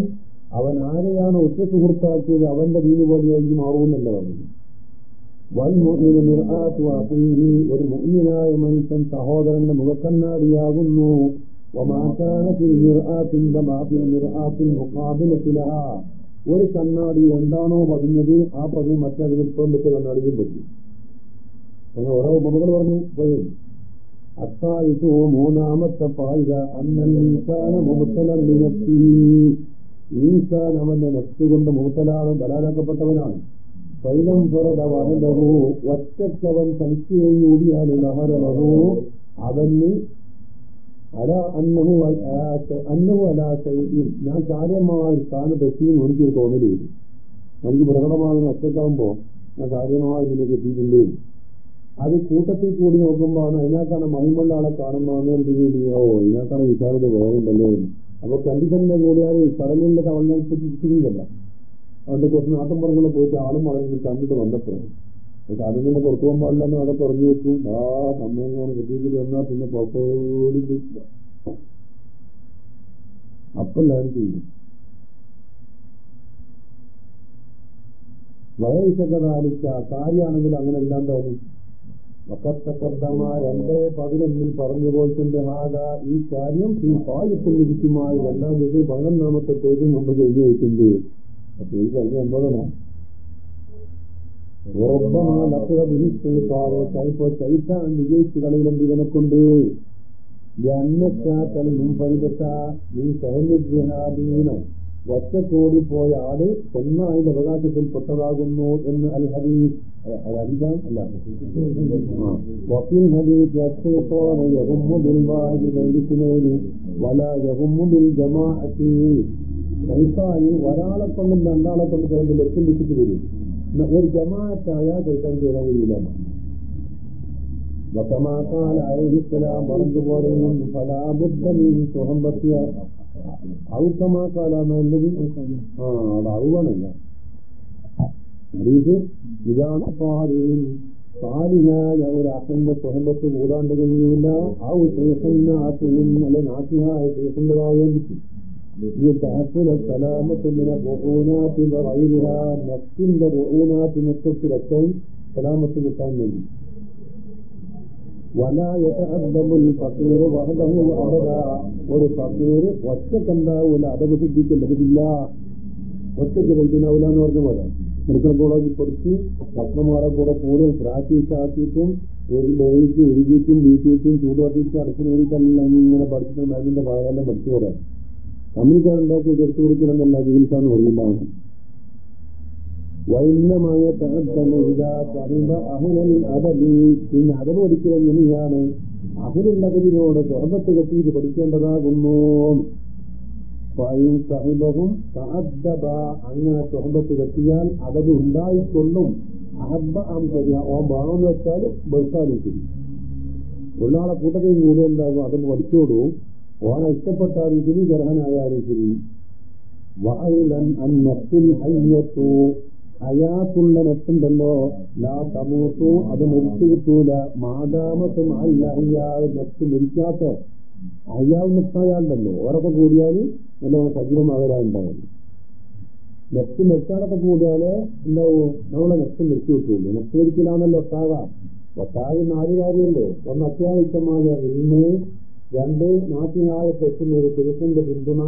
S1: അവൻ ആരെയാണ് ഒറ്റ സുഹൃത്താക്കിയത് അവന്റെ വീട് പോലെയായി മാറുമെന്നല്ല പറഞ്ഞത് ഒരു മുഗ്നായ മനുഷ്യൻ സഹോദരന്റെ മുഖക്കണ്ണാടിയാകുന്നു. ഒരു കണ്ണാടി എന്താണോ പതിഞ്ഞത് ആ പതി മറ്റേ അതിൽ ഇപ്പം വെച്ച് കണ്ണാടിയും പറ്റി അങ്ങനെ ഓരോ ഉപമകൾ പറഞ്ഞു പോയി. അത്തായിട്ടോ മൂന്നാമത്തെ പായിക അന്നൽ മുഹത്തലം നിനത്തി ഈസാൻ അവന്റെ നെഫ് കൊണ്ട് മുഹത്തലാണ് ബലാലാക്കപ്പെട്ടവനാണ് ശൈലം പുറത വഹലഹു ഒറ്റക്കവൻ തനിക്കുകയും കൂടിയാൽ ലഹരഹു. അവന് അല അന്നഹു അന്നവും അലാശയും ഞാൻ കാര്യമായ സ്ഥാനത്ത് എത്തിയെന്ന് എനിക്ക് തോന്നലേ നമുക്ക് പ്രകടമാകുന്ന ഒറ്റക്കാവുമ്പോ ഞാൻ കാര്യമായ ഇതിലേക്ക് എത്തിയിട്ടില്ലേ? അത് കൂട്ടത്തിൽ കൂടി നോക്കുമ്പോൾ അതിനകത്താണ് മഹിമുള്ള ആളെ കാണുമ്പോൾ എന്ത് ഓ ഇതിനകത്താണ് വിശാലത വേറുണ്ടല്ലോ അപ്പൊ കണ്ടിട്ടന്റെ കൂടിയാൽ കടലിന്റെ തവണ അതുകൊണ്ട് കുറച്ച് നാട്ടമ്പുറങ്ങളിൽ പോയിട്ട് ആളും പറഞ്ഞു കണ്ടിട്ട് വന്നപ്പോഴും പക്ഷെ അതിങ്ങനെ പുറത്തു പോകാൻ പാടില്ലെന്ന് അവിടെ പറഞ്ഞു വെച്ചു. ആ സംഭവം കിട്ടിയിട്ട് വന്നാൽ പിന്നെ പുറത്തോടി അപ്പം ഞാൻ ചെയ്യും വയസ്സകതാലിക്ക കാര്യമാണെങ്കിൽ അങ്ങനെ എല്ലാം തോന്നി വക്കത്തക്കർദ്ദമ രണ്ട് പതിനൊന്നിൽ പറഞ്ഞു പോയിട്ടുണ്ട് ആക ഈ കാര്യം ഈ പായത്തിൽ ഇരിക്കുമായി തീയതി ദിവസം പതിനൊന്നാമത്തെ പേരിൽ നമ്മൾ എഴുതി വയ്ക്കുന്നത് അപ്പൊ ഈ കഴിഞ്ഞ വിനിശ്ചയിപ്പാറോ കൈപ്പോ ചൈത്താൻ വിജയിച്ചു കളിയിലും ഇവനെ കൊണ്ട് അന്നച്ചാത്തൽ മുൻപരിതത്ത നീ സഹനിദ്യഹാദീന ഒറ്റക്കോടിപ്പോയ ആട് സ്വന്തമായിട്ട് അവകാശത്തിൽപ്പെട്ടതാകുന്നു എന്ന് അൽ ഹദീസ് ഹദീസ് യക്ഷയത്തോടെ യഹുമ്മു ബിൽവാഹി വൈദിക്കുന്നതിന് വല യഹുമ്മു ബിൽ ജമാഅത്തി ശൈത്താനി ഒരാളെ കൊണ്ടും രണ്ടാളെ കൊണ്ട് ചേർന്ന് ലക്ഷ്യം വെച്ചിട്ട് വരും ഒരു ജമാഅത്തായ ശൈത്താൻ ചെയ്യാൻ കഴിയില്ല വക്കമാക്കാൽ അലഹിസ്സലാം പറഞ്ഞുപോലെയും ഫലാബുദ്ധമീ സുഹമ്പത്തിയ ഔത്തമാക്കാലാന്നുള്ളത് ആ അത് അവുവാണല്ല ഹരീത് ഇതാണ് പാടിയും പാലിനായ ഒരു അച്ഛന്റെ സുഹമ്പത്ത് കൂടാണ്ട് കഴിയില്ല ആ ശേഷന്റെ ആശയും അല്ലെ നാട്ടിനായ ഈ തഹസില സലാമത്തിന്റെ ബഹൂനാത്തിന്റെ റൈലിഹ നഫ്സിന്റെ ബഹൂനാത്തിനൊക്കെ സലാമത്ത് കിട്ടാൻ വേണ്ടി. ഒരു ഫഖീർ ഒറ്റക്കുണ്ടാവൂല അടവ് സിദ്ധിക്ക് ലഭിക്കില്ല ഒറ്റയ്ക്ക് കഴിക്കുന്നാവില്ല എന്ന് പറഞ്ഞ പോലെ. മെഡിക്കൽ കോളേജിൽ പഠിച്ച് ഡോക്ടർമാരെ കൂടെ കൂടെ പ്രാക്ടീസ് ആക്കിയിട്ടും ഒരു ലോയിക്ക് എഴുതിയിട്ടും വീട്ടിയിട്ടും ചൂടുവട്ടിച്ച് അടച്ചു തന്നെ ഇങ്ങനെ പഠിച്ചിട്ട് മരുന്നിന്റെ ഭാഗമല്ല പഠിച്ചു വരാം കമ്മ്യൂണിക്കാരുണ്ടാക്കി തീർത്തു കൊടുക്കണമെന്നല്ല ചികിത്സ എന്ന് പറഞ്ഞിട്ടുണ്ടാവണം വൈന്നമായ പിന്നെ അതവ് പഠിക്കുക എങ്ങനെയാണ്? അഹലുള്ളതിനോട് സ്വർബത്ത് കെട്ടിയിട്ട് പഠിക്കേണ്ടതാകുന്നു. സഹിബവും തഅദ്ദബ. അങ്ങനെ സ്വഹബത്ത് കെട്ടിയാൽ അതത് ഉണ്ടായിക്കൊള്ളും. അഹബ ആം ശരിയ ഓൻ വേണമെന്ന് വെച്ചാൽ ശരി ഒരാളെ കൂട്ടത്തിൽ കൂടെ ഉണ്ടാകും അതൊന്ന് പഠിച്ചോടും ഓനെ ഇഷ്ടപ്പെട്ടാലും ശരി ഗ്രഹനായാലും ശരി ണ്ടല്ലോ അൻ ലാ തമൂത്തു. അത് മരിച്ചു കിട്ടൂല. മാതാമത്തും അയ്യാൾ നെത്ത് മരിക്കാത്ത അയാൾ നെത്തായാളുണ്ടല്ലോ ഓരൊക്കെ കൂടിയാൽ നല്ലോണം സജീവമാകലാണ്ടാവും നെക്സ്റ്റ് മെച്ചാലൊക്കെ കൂടിയാൽ എന്താവോ? നമ്മളെ നെക്സ്റ്റ് മരിച്ചു വിട്ടുള്ളൂ നെക്സ്റ്റ് ഒരിക്കലാണല്ലോ ഒട്ടാക. ഒട്ടാക നാല് കാര്യമല്ലേ ഒന്ന് അത്യാവശ്യമായ ഇന്ന് രണ്ട് നാട്ടിനായ തെറ്റുന്ന ഒരു പുരുഷന്റെ പിന്തുണ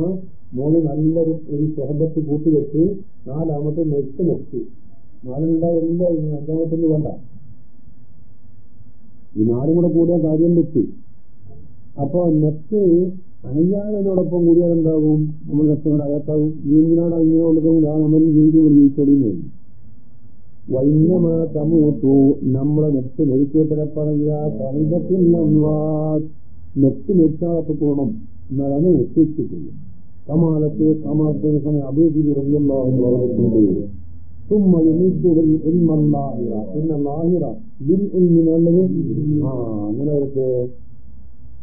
S1: മൂന്ന് നല്ലൊരു ഒരു സ്വഹബത്ത് കൂട്ടിവെച്ച് നാലാമത്തെ നെറ്റ് നെറ്റ്. നാലുണ്ടായ എല്ലാ അഞ്ചാമത്തെ വേണ്ട. ഈ നാലും കൂടെ കൂടിയ കാര്യം വെച്ച് അപ്പൊ നെറ്റ് അയ്യാവിനോടൊപ്പം കൂടിയാൽ എന്താകും നമ്മൾ നെറ്റോട് അകത്താവും ഈ എന്തിനാണ് അങ്ങനെ കൊടുക്കുന്നത് ആ നമ്മൾ ജീവിതം ജീവിച്ചോളിയുന്നത് വൈന്നമാ തമൂത്തു നമ്മളെ നെറ്റ് നെരിക്കേറ്റനെ പറഞ്ഞ കൈതത്തിൽ നെറ്റ് നെറ്റാളൊക്കെ പോകണം എന്നാലാണ് എത്തിച്ചിട്ടുള്ളത് കമാലത്തെ കമാലത്തെ അഭിജിത് റബിയല്ലാഹു പറഞ്ഞിട്ടുണ്ട് ثم يمده العلم اللاهرة إن اللاهرة بالعلم നല്ലത് ആ അങ്ങനെ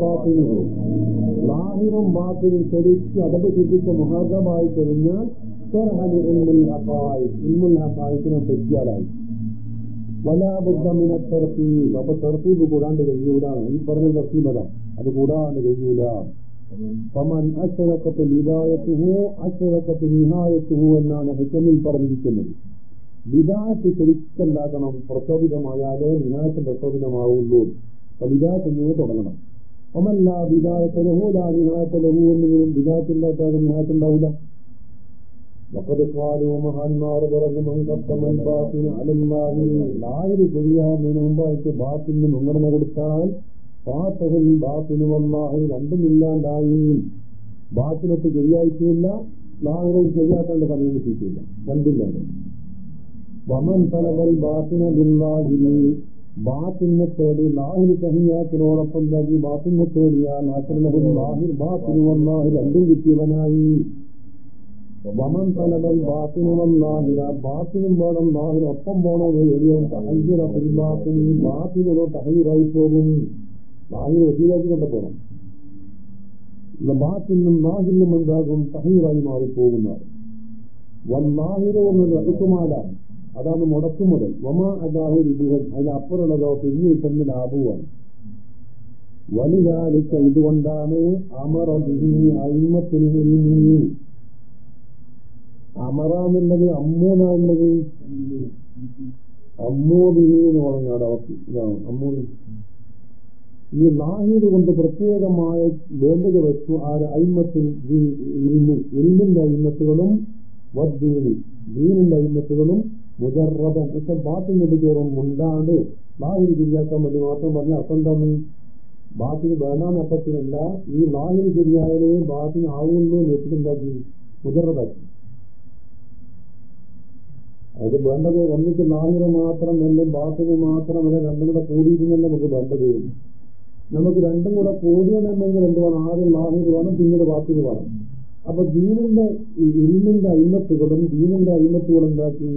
S1: ബാത്തിനിയാണ് ലാഹിറും ബാത്തിനും ശരിക്ക് അതത് ചിന്തിച്ച മുഹാദമായി കഴിഞ്ഞാൽ ഇൽമുൽ ഹക്കായിക്കിനെ പറ്റിയാലായി വലാബുദ്ധമിനെ തെർത്തീബ്. അപ്പൊ തെർത്തീബ് കൂടാണ്ട് കഴിയൂലാണ് ഈ പറഞ്ഞ തർത്തീബത അത്. കൂടാണ്ട് കഴിയൂല പമൻ അശ്വരക്കത്ത് വിദായത്തുഹോ അശ്വരക്കത്ത് നിഹായത്തുഹോ എന്നാണ് ഹെക്കമിൽ പറഞ്ഞിരിക്കുന്നത്. വിദായത്ത് ശരിക്കുണ്ടാക്കണം പ്രചോദിതമായാലേ വിനാശം പ്രചോദിതമാവുള്ളൂ അപ്പൊ വിദായത്തിനെ തുടങ്ങണം ഒമല്ല വിദായത്തലഹൂല നിഹായത്തലഹു എന്നുവരും വിദായത്തില്ലാത്ത നിഹായത്തുണ്ടാവില്ല وقد قالوا മഹാന്മാർ പറഞ്ഞു മൻ കത്തമൽ ബാത്തിൻ അലല്ലാഹി ലായര് ശരിയാകുന്നതിന് മുമ്പായിട്ട് ബാത്തിന് മുൻഗണന കൊടുത്താൽ ഫാത്തഹുൽ ബാത്തിന് വല്ലാഹി രണ്ടുമില്ലാണ്ടായി ബാത്തിനൊട്ട് ശരിയായിട്ടില്ല ലാഹിറും ശരിയാക്കേണ്ട സമയം കിട്ടിയിട്ടില്ല രണ്ടില്ലാണ്ട് വമൻ തലവൽ ബാത്തിന ബില്ലാഹിനി. ബാത്തിനെ തേടി ലാഹിർ സഹിയാത്തിനോടൊപ്പം നൽകി ബാത്തിനെ തേടിയാൽ ആചരണവും ലാഹിർ ബാത്തിന് വല്ലാഹി രണ്ടും കിട്ടിയവനായി. വമൻ തലവൽ ബാത്തിനു വല്ലാഹിര ബാത്തിനും വേണം ലാഹിർ ഒപ്പം പോണത് എളിയൻ തഹീറ ബാത്തിന് ബാത്തിനോ തഹീറായി പോകും. ലാഹിർ ഒത്തിരിയാക്കി കൊണ്ട് പോകണം ബാത്തിനും ലാഹിറിനും എന്താകും തഹീറായി മാറിപ്പോകുന്നത് വല്ലാഹിറോ എന്നത് ഋതുമാലാണ് അതാണ് മുടക്കു മുതൽ വമ അതാഹു രുചികൾ അതിനപ്പുറമുള്ളതോ പിന്നീട്ടെന്ന് തന്നെ ലാഭവുമാണ് ഇതുകൊണ്ടാണ് അമറ അയിമത്തിന് അമറ എന്നുള്ളത് അമ്മൂന്നാണുള്ളത്. അമ്മൂദിനി എന്ന് പറഞ്ഞ ഇതാണ് അമ്മൂബി ഈ ലാഹിദ് കൊണ്ട് പ്രത്യേകമായ വേണ്ടത് വെച്ചു ആ അയിമത്തിൽ എല്ലിന്റെ അയിമത്തുകളും വദ്ദീനി. ദീനിന്റെ അയിമത്തുകളും മുജറബൻ പക്ഷെ ബാത്തിന് ഉപയോഗം ഉണ്ടാണ്ട് ലാഹിൽ ശരിയാക്കാൻ വേണ്ടി മാത്രം പറഞ്ഞ അർത്ഥം തന്നെ ബാത്തിന് വേണ്ടാമൊപ്പത്തിനല്ല ഈ ലാഹിൽ ശരിയായാലേ ബാത്തിന് ആവുള്ളൂ എത്തിണ്ടാക്കി മുജറബാക്കി അത് വേണ്ടത് ഒന്നിച്ച് ലാഹിറ് മാത്രം അല്ലെങ്കിൽ ബാത്തിന് മാത്രം അല്ല രണ്ടും കൂടെ കൂടിയിരുന്നല്ല നമുക്ക് വേണ്ടത്? നമുക്ക് രണ്ടും കൂടെ കൂടിയണമെങ്കിൽ എന്ത് വേണം ആദ്യം ലാഹിർ വേണം പിന്നീട് ബാത്തിന് വേണം. അപ്പൊ ദീനിന്റെ ഇന്നിന്റെ അയിമത്തുകളും ദീനിന്റെ അയിമത്തുകളും എന്താക്കി?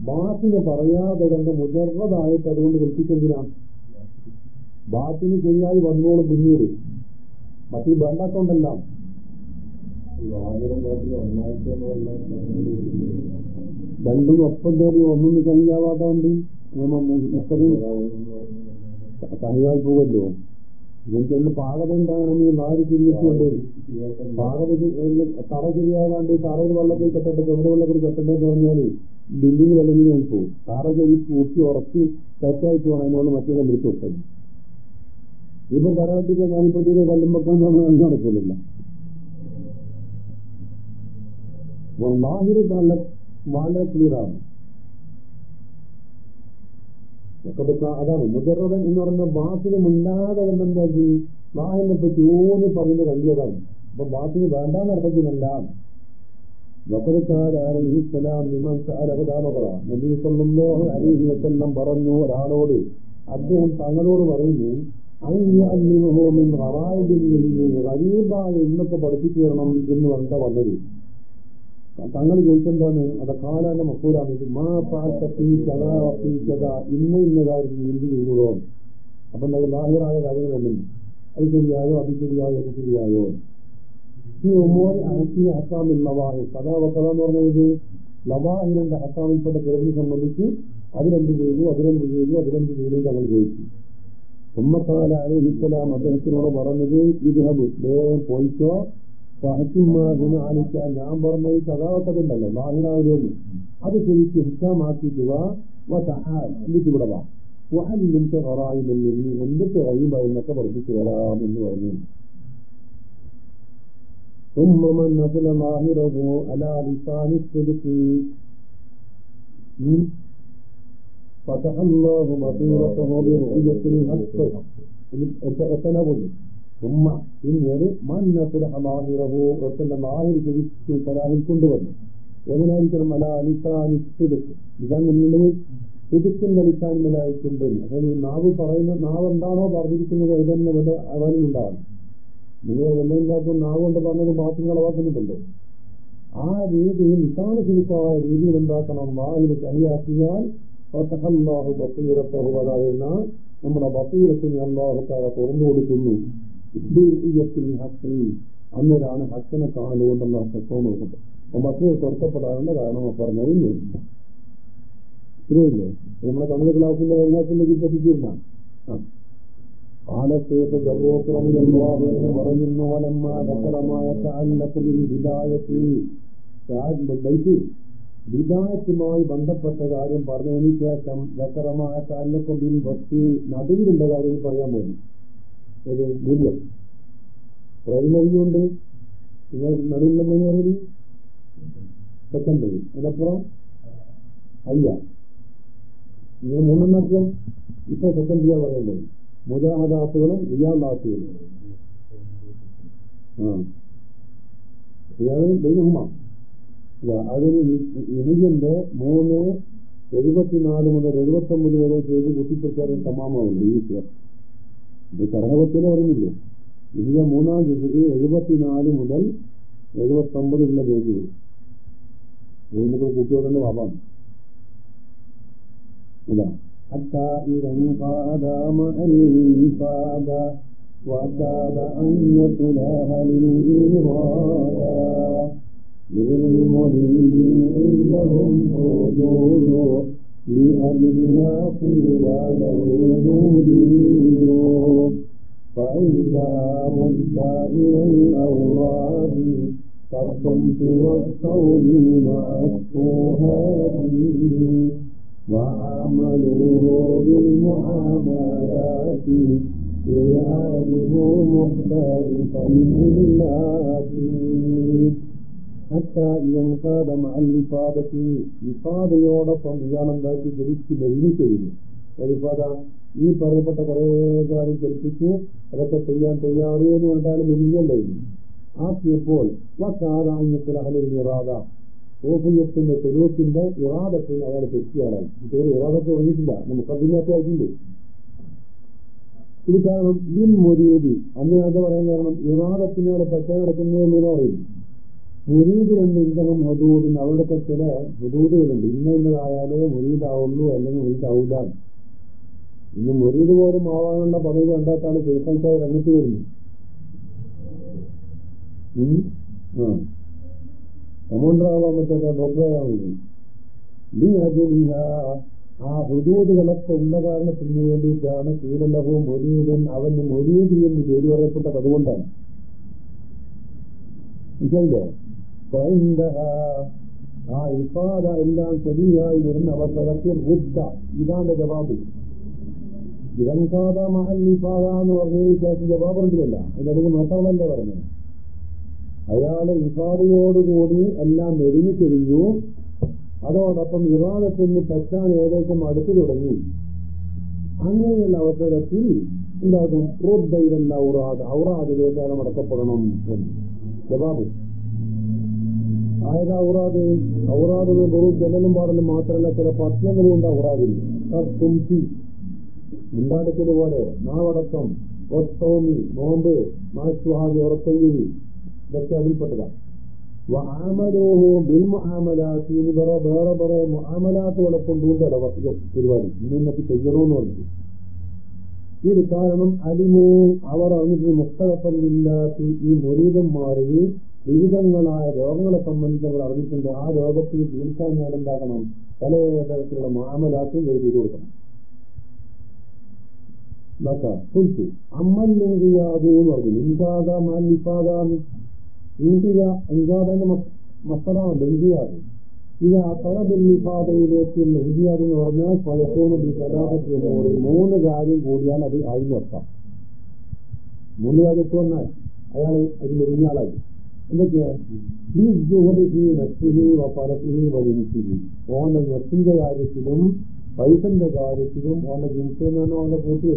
S1: ബാത്തിനെ പറയാതെ കണ്ട് മുജറതായിട്ട് അതുകൊണ്ട് കൽപ്പിച്ചെന്തിനാണ് ബാത്തിന് ശരിയായി വന്നോളും പിന്നീട് മറ്റു വേണ്ടാത്തോണ്ടല്ല രണ്ടും ഒപ്പം കയറി ഒന്നും കഴിയാവാത്തോണ്ട് സഹിയായി പോവല്ലോ ഇതിന്റെ പാകത ഉണ്ടാകണമെങ്കിൽ നാല് തിരിച്ചുകൊണ്ട് പാകത തറ ശരിയാകാണ്ട് തറയിൽ വെള്ളത്തിൽ കെട്ടട്ടെ ചുമര വെള്ളത്തിൽ കെട്ടട്ടെ പറഞ്ഞാൽ ബില്ലിങ് അല്ലെങ്കിൽ ഞാൻ പോകും. തറ ചെയ്ത് കൂട്ടി ഉറച്ച് തെറ്റായിട്ട് വേണം അതിനോട് മറ്റേ കല്ലെടുത്ത് വെട്ടത് ഇപ്പൊ തറവട്ടിക്ക് ഞാനിപ്പോഴത്തേക്ക് കല്ലുമ്പക്കാൻ തന്നെ നടക്കില്ല ലാഹിര് നല്ല വളരെ ക്ലിയറാണ് അതാണ് മുജറവൻ എന്ന് പറയുന്ന ബാസിന് മിണ്ടാതെ വന്നെന്താക്കി? ലാഹിനെ പറ്റി ഊന്നി പറഞ്ഞ് കഴിഞ്ഞതാണ്. അപ്പൊ ബാസിന് വേണ്ടാന്ന് അർത്ഥത്തിനല്ല അലീഹിവെല്ലാം പറഞ്ഞു ഒരാളോട് അദ്ദേഹം തങ്ങളോട് പറയുന്നു ഗരീബായ എന്നൊക്കെ പഠിപ്പിച്ചു തരണം എന്ന് വേണ്ട വന്നത് തങ്ങൾ ചോദിച്ചെന്താണ്? അത് കാലാന്റെ മക്കൂലാണ് മാ പാറ്റീ കഥാ കഥ ഇന്ന ഇന്ന കാര്യം എന്ത് ചെയ്തോ അപ്പൊ എന്താ ലാഹിറായ കാര്യങ്ങളൊന്നും അത് ശരിയായോ? അത് ശരിയായോ? അത് ശരിയായോ? ഈ ഉമ്മോൻ അനക്കിയ ഹക്കാമിൽ ലവാഹ് കഥാ വക്കഥ എന്ന് പറഞ്ഞത് ലവാഹിന്റെ ഹസാമിൽപ്പെട്ട കിഴവിനെ സംബന്ധിച്ച് അതിലെന്ത് ചെയ്തു അതിലെന്ത് ചെയ്തു അതിലെന്ത് ചെയ്തു തങ്ങൾ ചോദിച്ചു. ഉമ്മക്കാല അലൈഹി ഇസ്ലാം അദ്ദേഹത്തിനോട് പറഞ്ഞത് ഇദ്ഹബ്. വേഗം പോയിക്കോ. ഫഹത്തിമാകുന്ന ആലിക്കാൻ ഞാൻ പറഞ്ഞ ഈ കഥാവത്തതുണ്ടല്ലോ ലാഹിറാവിലൊന്ന് അത് ശരിക്കും ഹിക്കാമാക്കിക്കുക എന്നിട്ട് ഇവിടെ വാ വഹലിന്റെ കറായില്ലെന്ന് നീ എന്തൊക്കെ കഴിയുമ്പോ എന്നൊക്കെ പഠിപ്പിച്ചു വരാം എന്ന് പറഞ്ഞു ثم من نزل ظاهره على لسان الصدق فتح الله بصيرته برؤية الحق ഉമ്മ ഇങ്ങനെ മന്നത്തിൽ ഹമാഹിറഹോ റസന്റെ നായൽ കുഴിച്ചു കലാഹിൽ കൊണ്ടുവന്നു. എങ്ങനായിരിക്കണം അല അലിസാനി തുടുക്ക് ഇതാണ് നിങ്ങൾ തുടുക്കും വലിക്കാൻ മലായിക്കൊണ്ടും അപ്പോൾ ഈ നാവ് പറയുന്ന നാവ് എന്താണോ പറഞ്ഞിരിക്കുന്നത് അത് തന്നെ ഇവിടെ അവനുണ്ടാകും നിങ്ങൾ എന്നെന്താക്കും നാവ് കൊണ്ട് പറഞ്ഞത് ബാക്കി കളവാക്കുന്നുണ്ടല്ലോ ആ രീതിയിൽ നിസാന ശില്പമായ രീതിയിൽ എന്താക്കണം വായിൽ കൈയാക്കിയാൽ അള്ളാഹു ബസീറത്തഹു അതായിരുന്ന നമ്മുടെ ബസീറത്തിന് അള്ളാഹുക്കാരെ തുറന്നു കൊടുക്കുന്നു അന്നേരാണ് ഹസനെ കാണുകൊണ്ടുള്ള സത്വം നോക്കുന്നത് അപ്പൊ മക്കളെ തുറക്കപ്പെടാനുള്ള കാരണം പറഞ്ഞതും ഇത്രയല്ലേ നമ്മുടെ കണ്ണു ക്ലാസിന്റെ എല്ലാത്തിന്റെ ബൈക്ക്. വിദായത്തുമായി ബന്ധപ്പെട്ട കാര്യം പറഞ്ഞതിന് ശേഷം ദക്കറമായ കാലിലക്കുമ്പിൽ ഭക്തി. നടുവിലുള്ള കാര്യം പറയാൻ പോകുന്നു. ഒരു മൂല്യം. പ്രൈമറിയുണ്ട് പിന്നെ നടുവിലെന്ന് പറയുന്നത് സെക്കൻഡറി അതിനപ്പുറം അയ്യ ഇങ്ങനെ മൂന്നെണ്ണത്തിൽ ഇപ്പൊ സെക്കൻഡറിയാ പറയുന്നത്. മുജാഹദാസുകളും റിയാദാസുകളും ആ. ഇയാൾ ദൈവമ്മ അതിന് ഇനിയന്റെ മൂന്ന് എഴുപത്തിനാല് മുതൽ എഴുപത്തൊമ്പത് വരെ ചെയ്ത് കുട്ടിപ്പിടിച്ചാലും തമാമാവുണ്ട്. ഈ ഇത് കർമ്മത്തിനെ പറയുന്നില്ലേ ഇനിയ മൂന്നാം ജില്ലയിൽ എഴുപത്തിനാല് മുതൽ എഴുപത്തൊമ്പതുള്ള പേജ് നമുക്ക് കുട്ടിയോടെ വാവാം ഇതാ حتى إذا انقاد مع الإنفاذ وكاد أن يتلاها للإيرادا للمريد عندهم حدود لأبيها قيل له نور فإذا هم من أو رابي فالصمت والصوم مع الصهاب وعملوه بالمعاملات. ويعاده مختلفا بالله വിഫാദയോടൊപ്പം ഇയാൾ എന്താക്കി ജനിച്ച് മരുന്ന് ചെയ്യുന്നു വിഫാദ ഈ പറയപ്പെട്ട കുറെ കാര്യം ജനിപ്പിച്ച് അതൊക്കെ ചെയ്യാൻ തയ്യാറ് എന്ന് പറഞ്ഞാലും മരുന്നല്ലായിരുന്നു ആക്കിയപ്പോൾ ഇറാദ. ഓഫിയത്തിന്റെ തെരുവത്തിന്റെ ഇറാദത്തിൽ അയാൾ തെറ്റിയാളായി ഇതൊരു ഇറാദത്ത് തുടങ്ങിയിട്ടില്ല നമുക്ക് അതിനകത്തായിട്ടുണ്ട് ഇത് കാരണം ഈ മൊരീതി അന്ന് അത് പറയാൻ കാരണം ഇറാദത്തിനോട് പറ്റാൻ കിടക്കുന്നത് എന്നതാണ് മുരീദ് എന്ന് ഇന്ധനം ഹദൂദിന് അവിടുത്തെ ചില ഹദൂദുകളുണ്ട് ഇന്ന ഇന്നതായാലേ മുരീദാവുള്ളൂ അല്ലെങ്കിൽ മുരീദാവൂല ഇന്ന് മുരീദ് പോലും ആവാനുള്ള പദവി കണ്ടാത്താണ് ശേഷൻസായി രംഗത്ത് വരുന്നു ആ. ഹുദൂദുകളൊക്കെ ഉള്ള കാരണത്തിന് വേണ്ടിയിട്ടാണ് കീഴലഹവും മൊരീദൻ അവന് മൊരീദി എന്ന് പേര് പറയപ്പെട്ടത് അതുകൊണ്ടാണ്. മനസ്സിലായില്ലേ ആ ഇഫാദ എല്ലാം ശരിയായി വരുന്ന അവസരത്തിൽ ബുദ്ധ. ഇതാണ് ജവാബ്. ഇവൻസാദ മഹൽ ഇഫാദ എന്ന് പറഞ്ഞ ജവാബ് ഉണ്ടല്ല അതിനൊരു മാത്രമല്ല പറഞ്ഞത്. അയാൾ ഇഫാദയോടുകൂടി എല്ലാം തിരിഞ്ഞു അതോടൊപ്പം വിവാദത്തിന് തെറ്റാൻ ഏകദേശം അടുത്തു തുടങ്ങി. അങ്ങനെയുള്ള അവസരത്തിൽ എന്താകും? ഔറാദ്. ഔറാദിലേക്ക് മടക്കപ്പെടണം എന്ന്. ജവാബ്. ആയത് ഔറാദ് ഔറാദ് വെറും ജനലും പാടലും മാത്രമല്ല ചില പത്നങ്ങളും ഉണ്ട് ഔറാദിൽ. ഉണ്ടാക്കിയത് പോലെ നാവടക്കം ഒത്തോമി നോമ്പ് മാറ്റുഹാദി ഉറക്കയിൽ ഇതൊക്കെ അതിൽപ്പെട്ടതാണ് വആമലോഹു ബിൽ വേറെ വേറെ വേറെ മുആമലാത്തുകളെ കൊണ്ടുകൊണ്ട് ഇടവർക്ക് പരിപാടി. ഇന്നൊക്കെ ചെയ്യണമെന്ന് പറഞ്ഞു ഇത് കാരണം അലിമോ അവർ അറിഞ്ഞിട്ട് മുക്തകപ്പലില്ലാത്ത ഈ മുരീതന്മാരിൽ വിവിധങ്ങളായ രോഗങ്ങളെ സംബന്ധിച്ച് അവർ അറിഞ്ഞിട്ടുണ്ട്. ആ രോഗത്തിന് ചികിത്സ ഞാൻ എന്താക്കണം പല തരത്തിലുള്ള മാമലാക്കി എഴുതി കൊടുക്കണം. കുറിച്ച് അമ്മല്ലിയാതു എന്ന് പറഞ്ഞു ഇൻകാദ മാലിഫാദാന്ന് ഇന്ത്യ ഇൻകാദന്റെ മസലാണ് ഇന്ത്യാദ് ഇത് ആ തറബില്ലിഫാദയിലേക്കുള്ള ഇന്ത്യാദ് എന്ന് പറഞ്ഞാൽ പലപ്പോഴും കലാപത്തിൽ മൂന്ന് കാര്യം കൂടിയാൽ അത് ആയി നിർത്താം. മൂന്ന് കാര്യത്തിൽ വന്നാൽ അയാൾ അതിൽ ഒരിഞ്ഞാളായി എന്തൊക്കെയാ? ഈ ഓന്റെ നഫ്സിന്റെ കാര്യത്തിലും പൈസന്റെ കാര്യത്തിലും ഓന്റെ അവന്റെ കൂട്ടി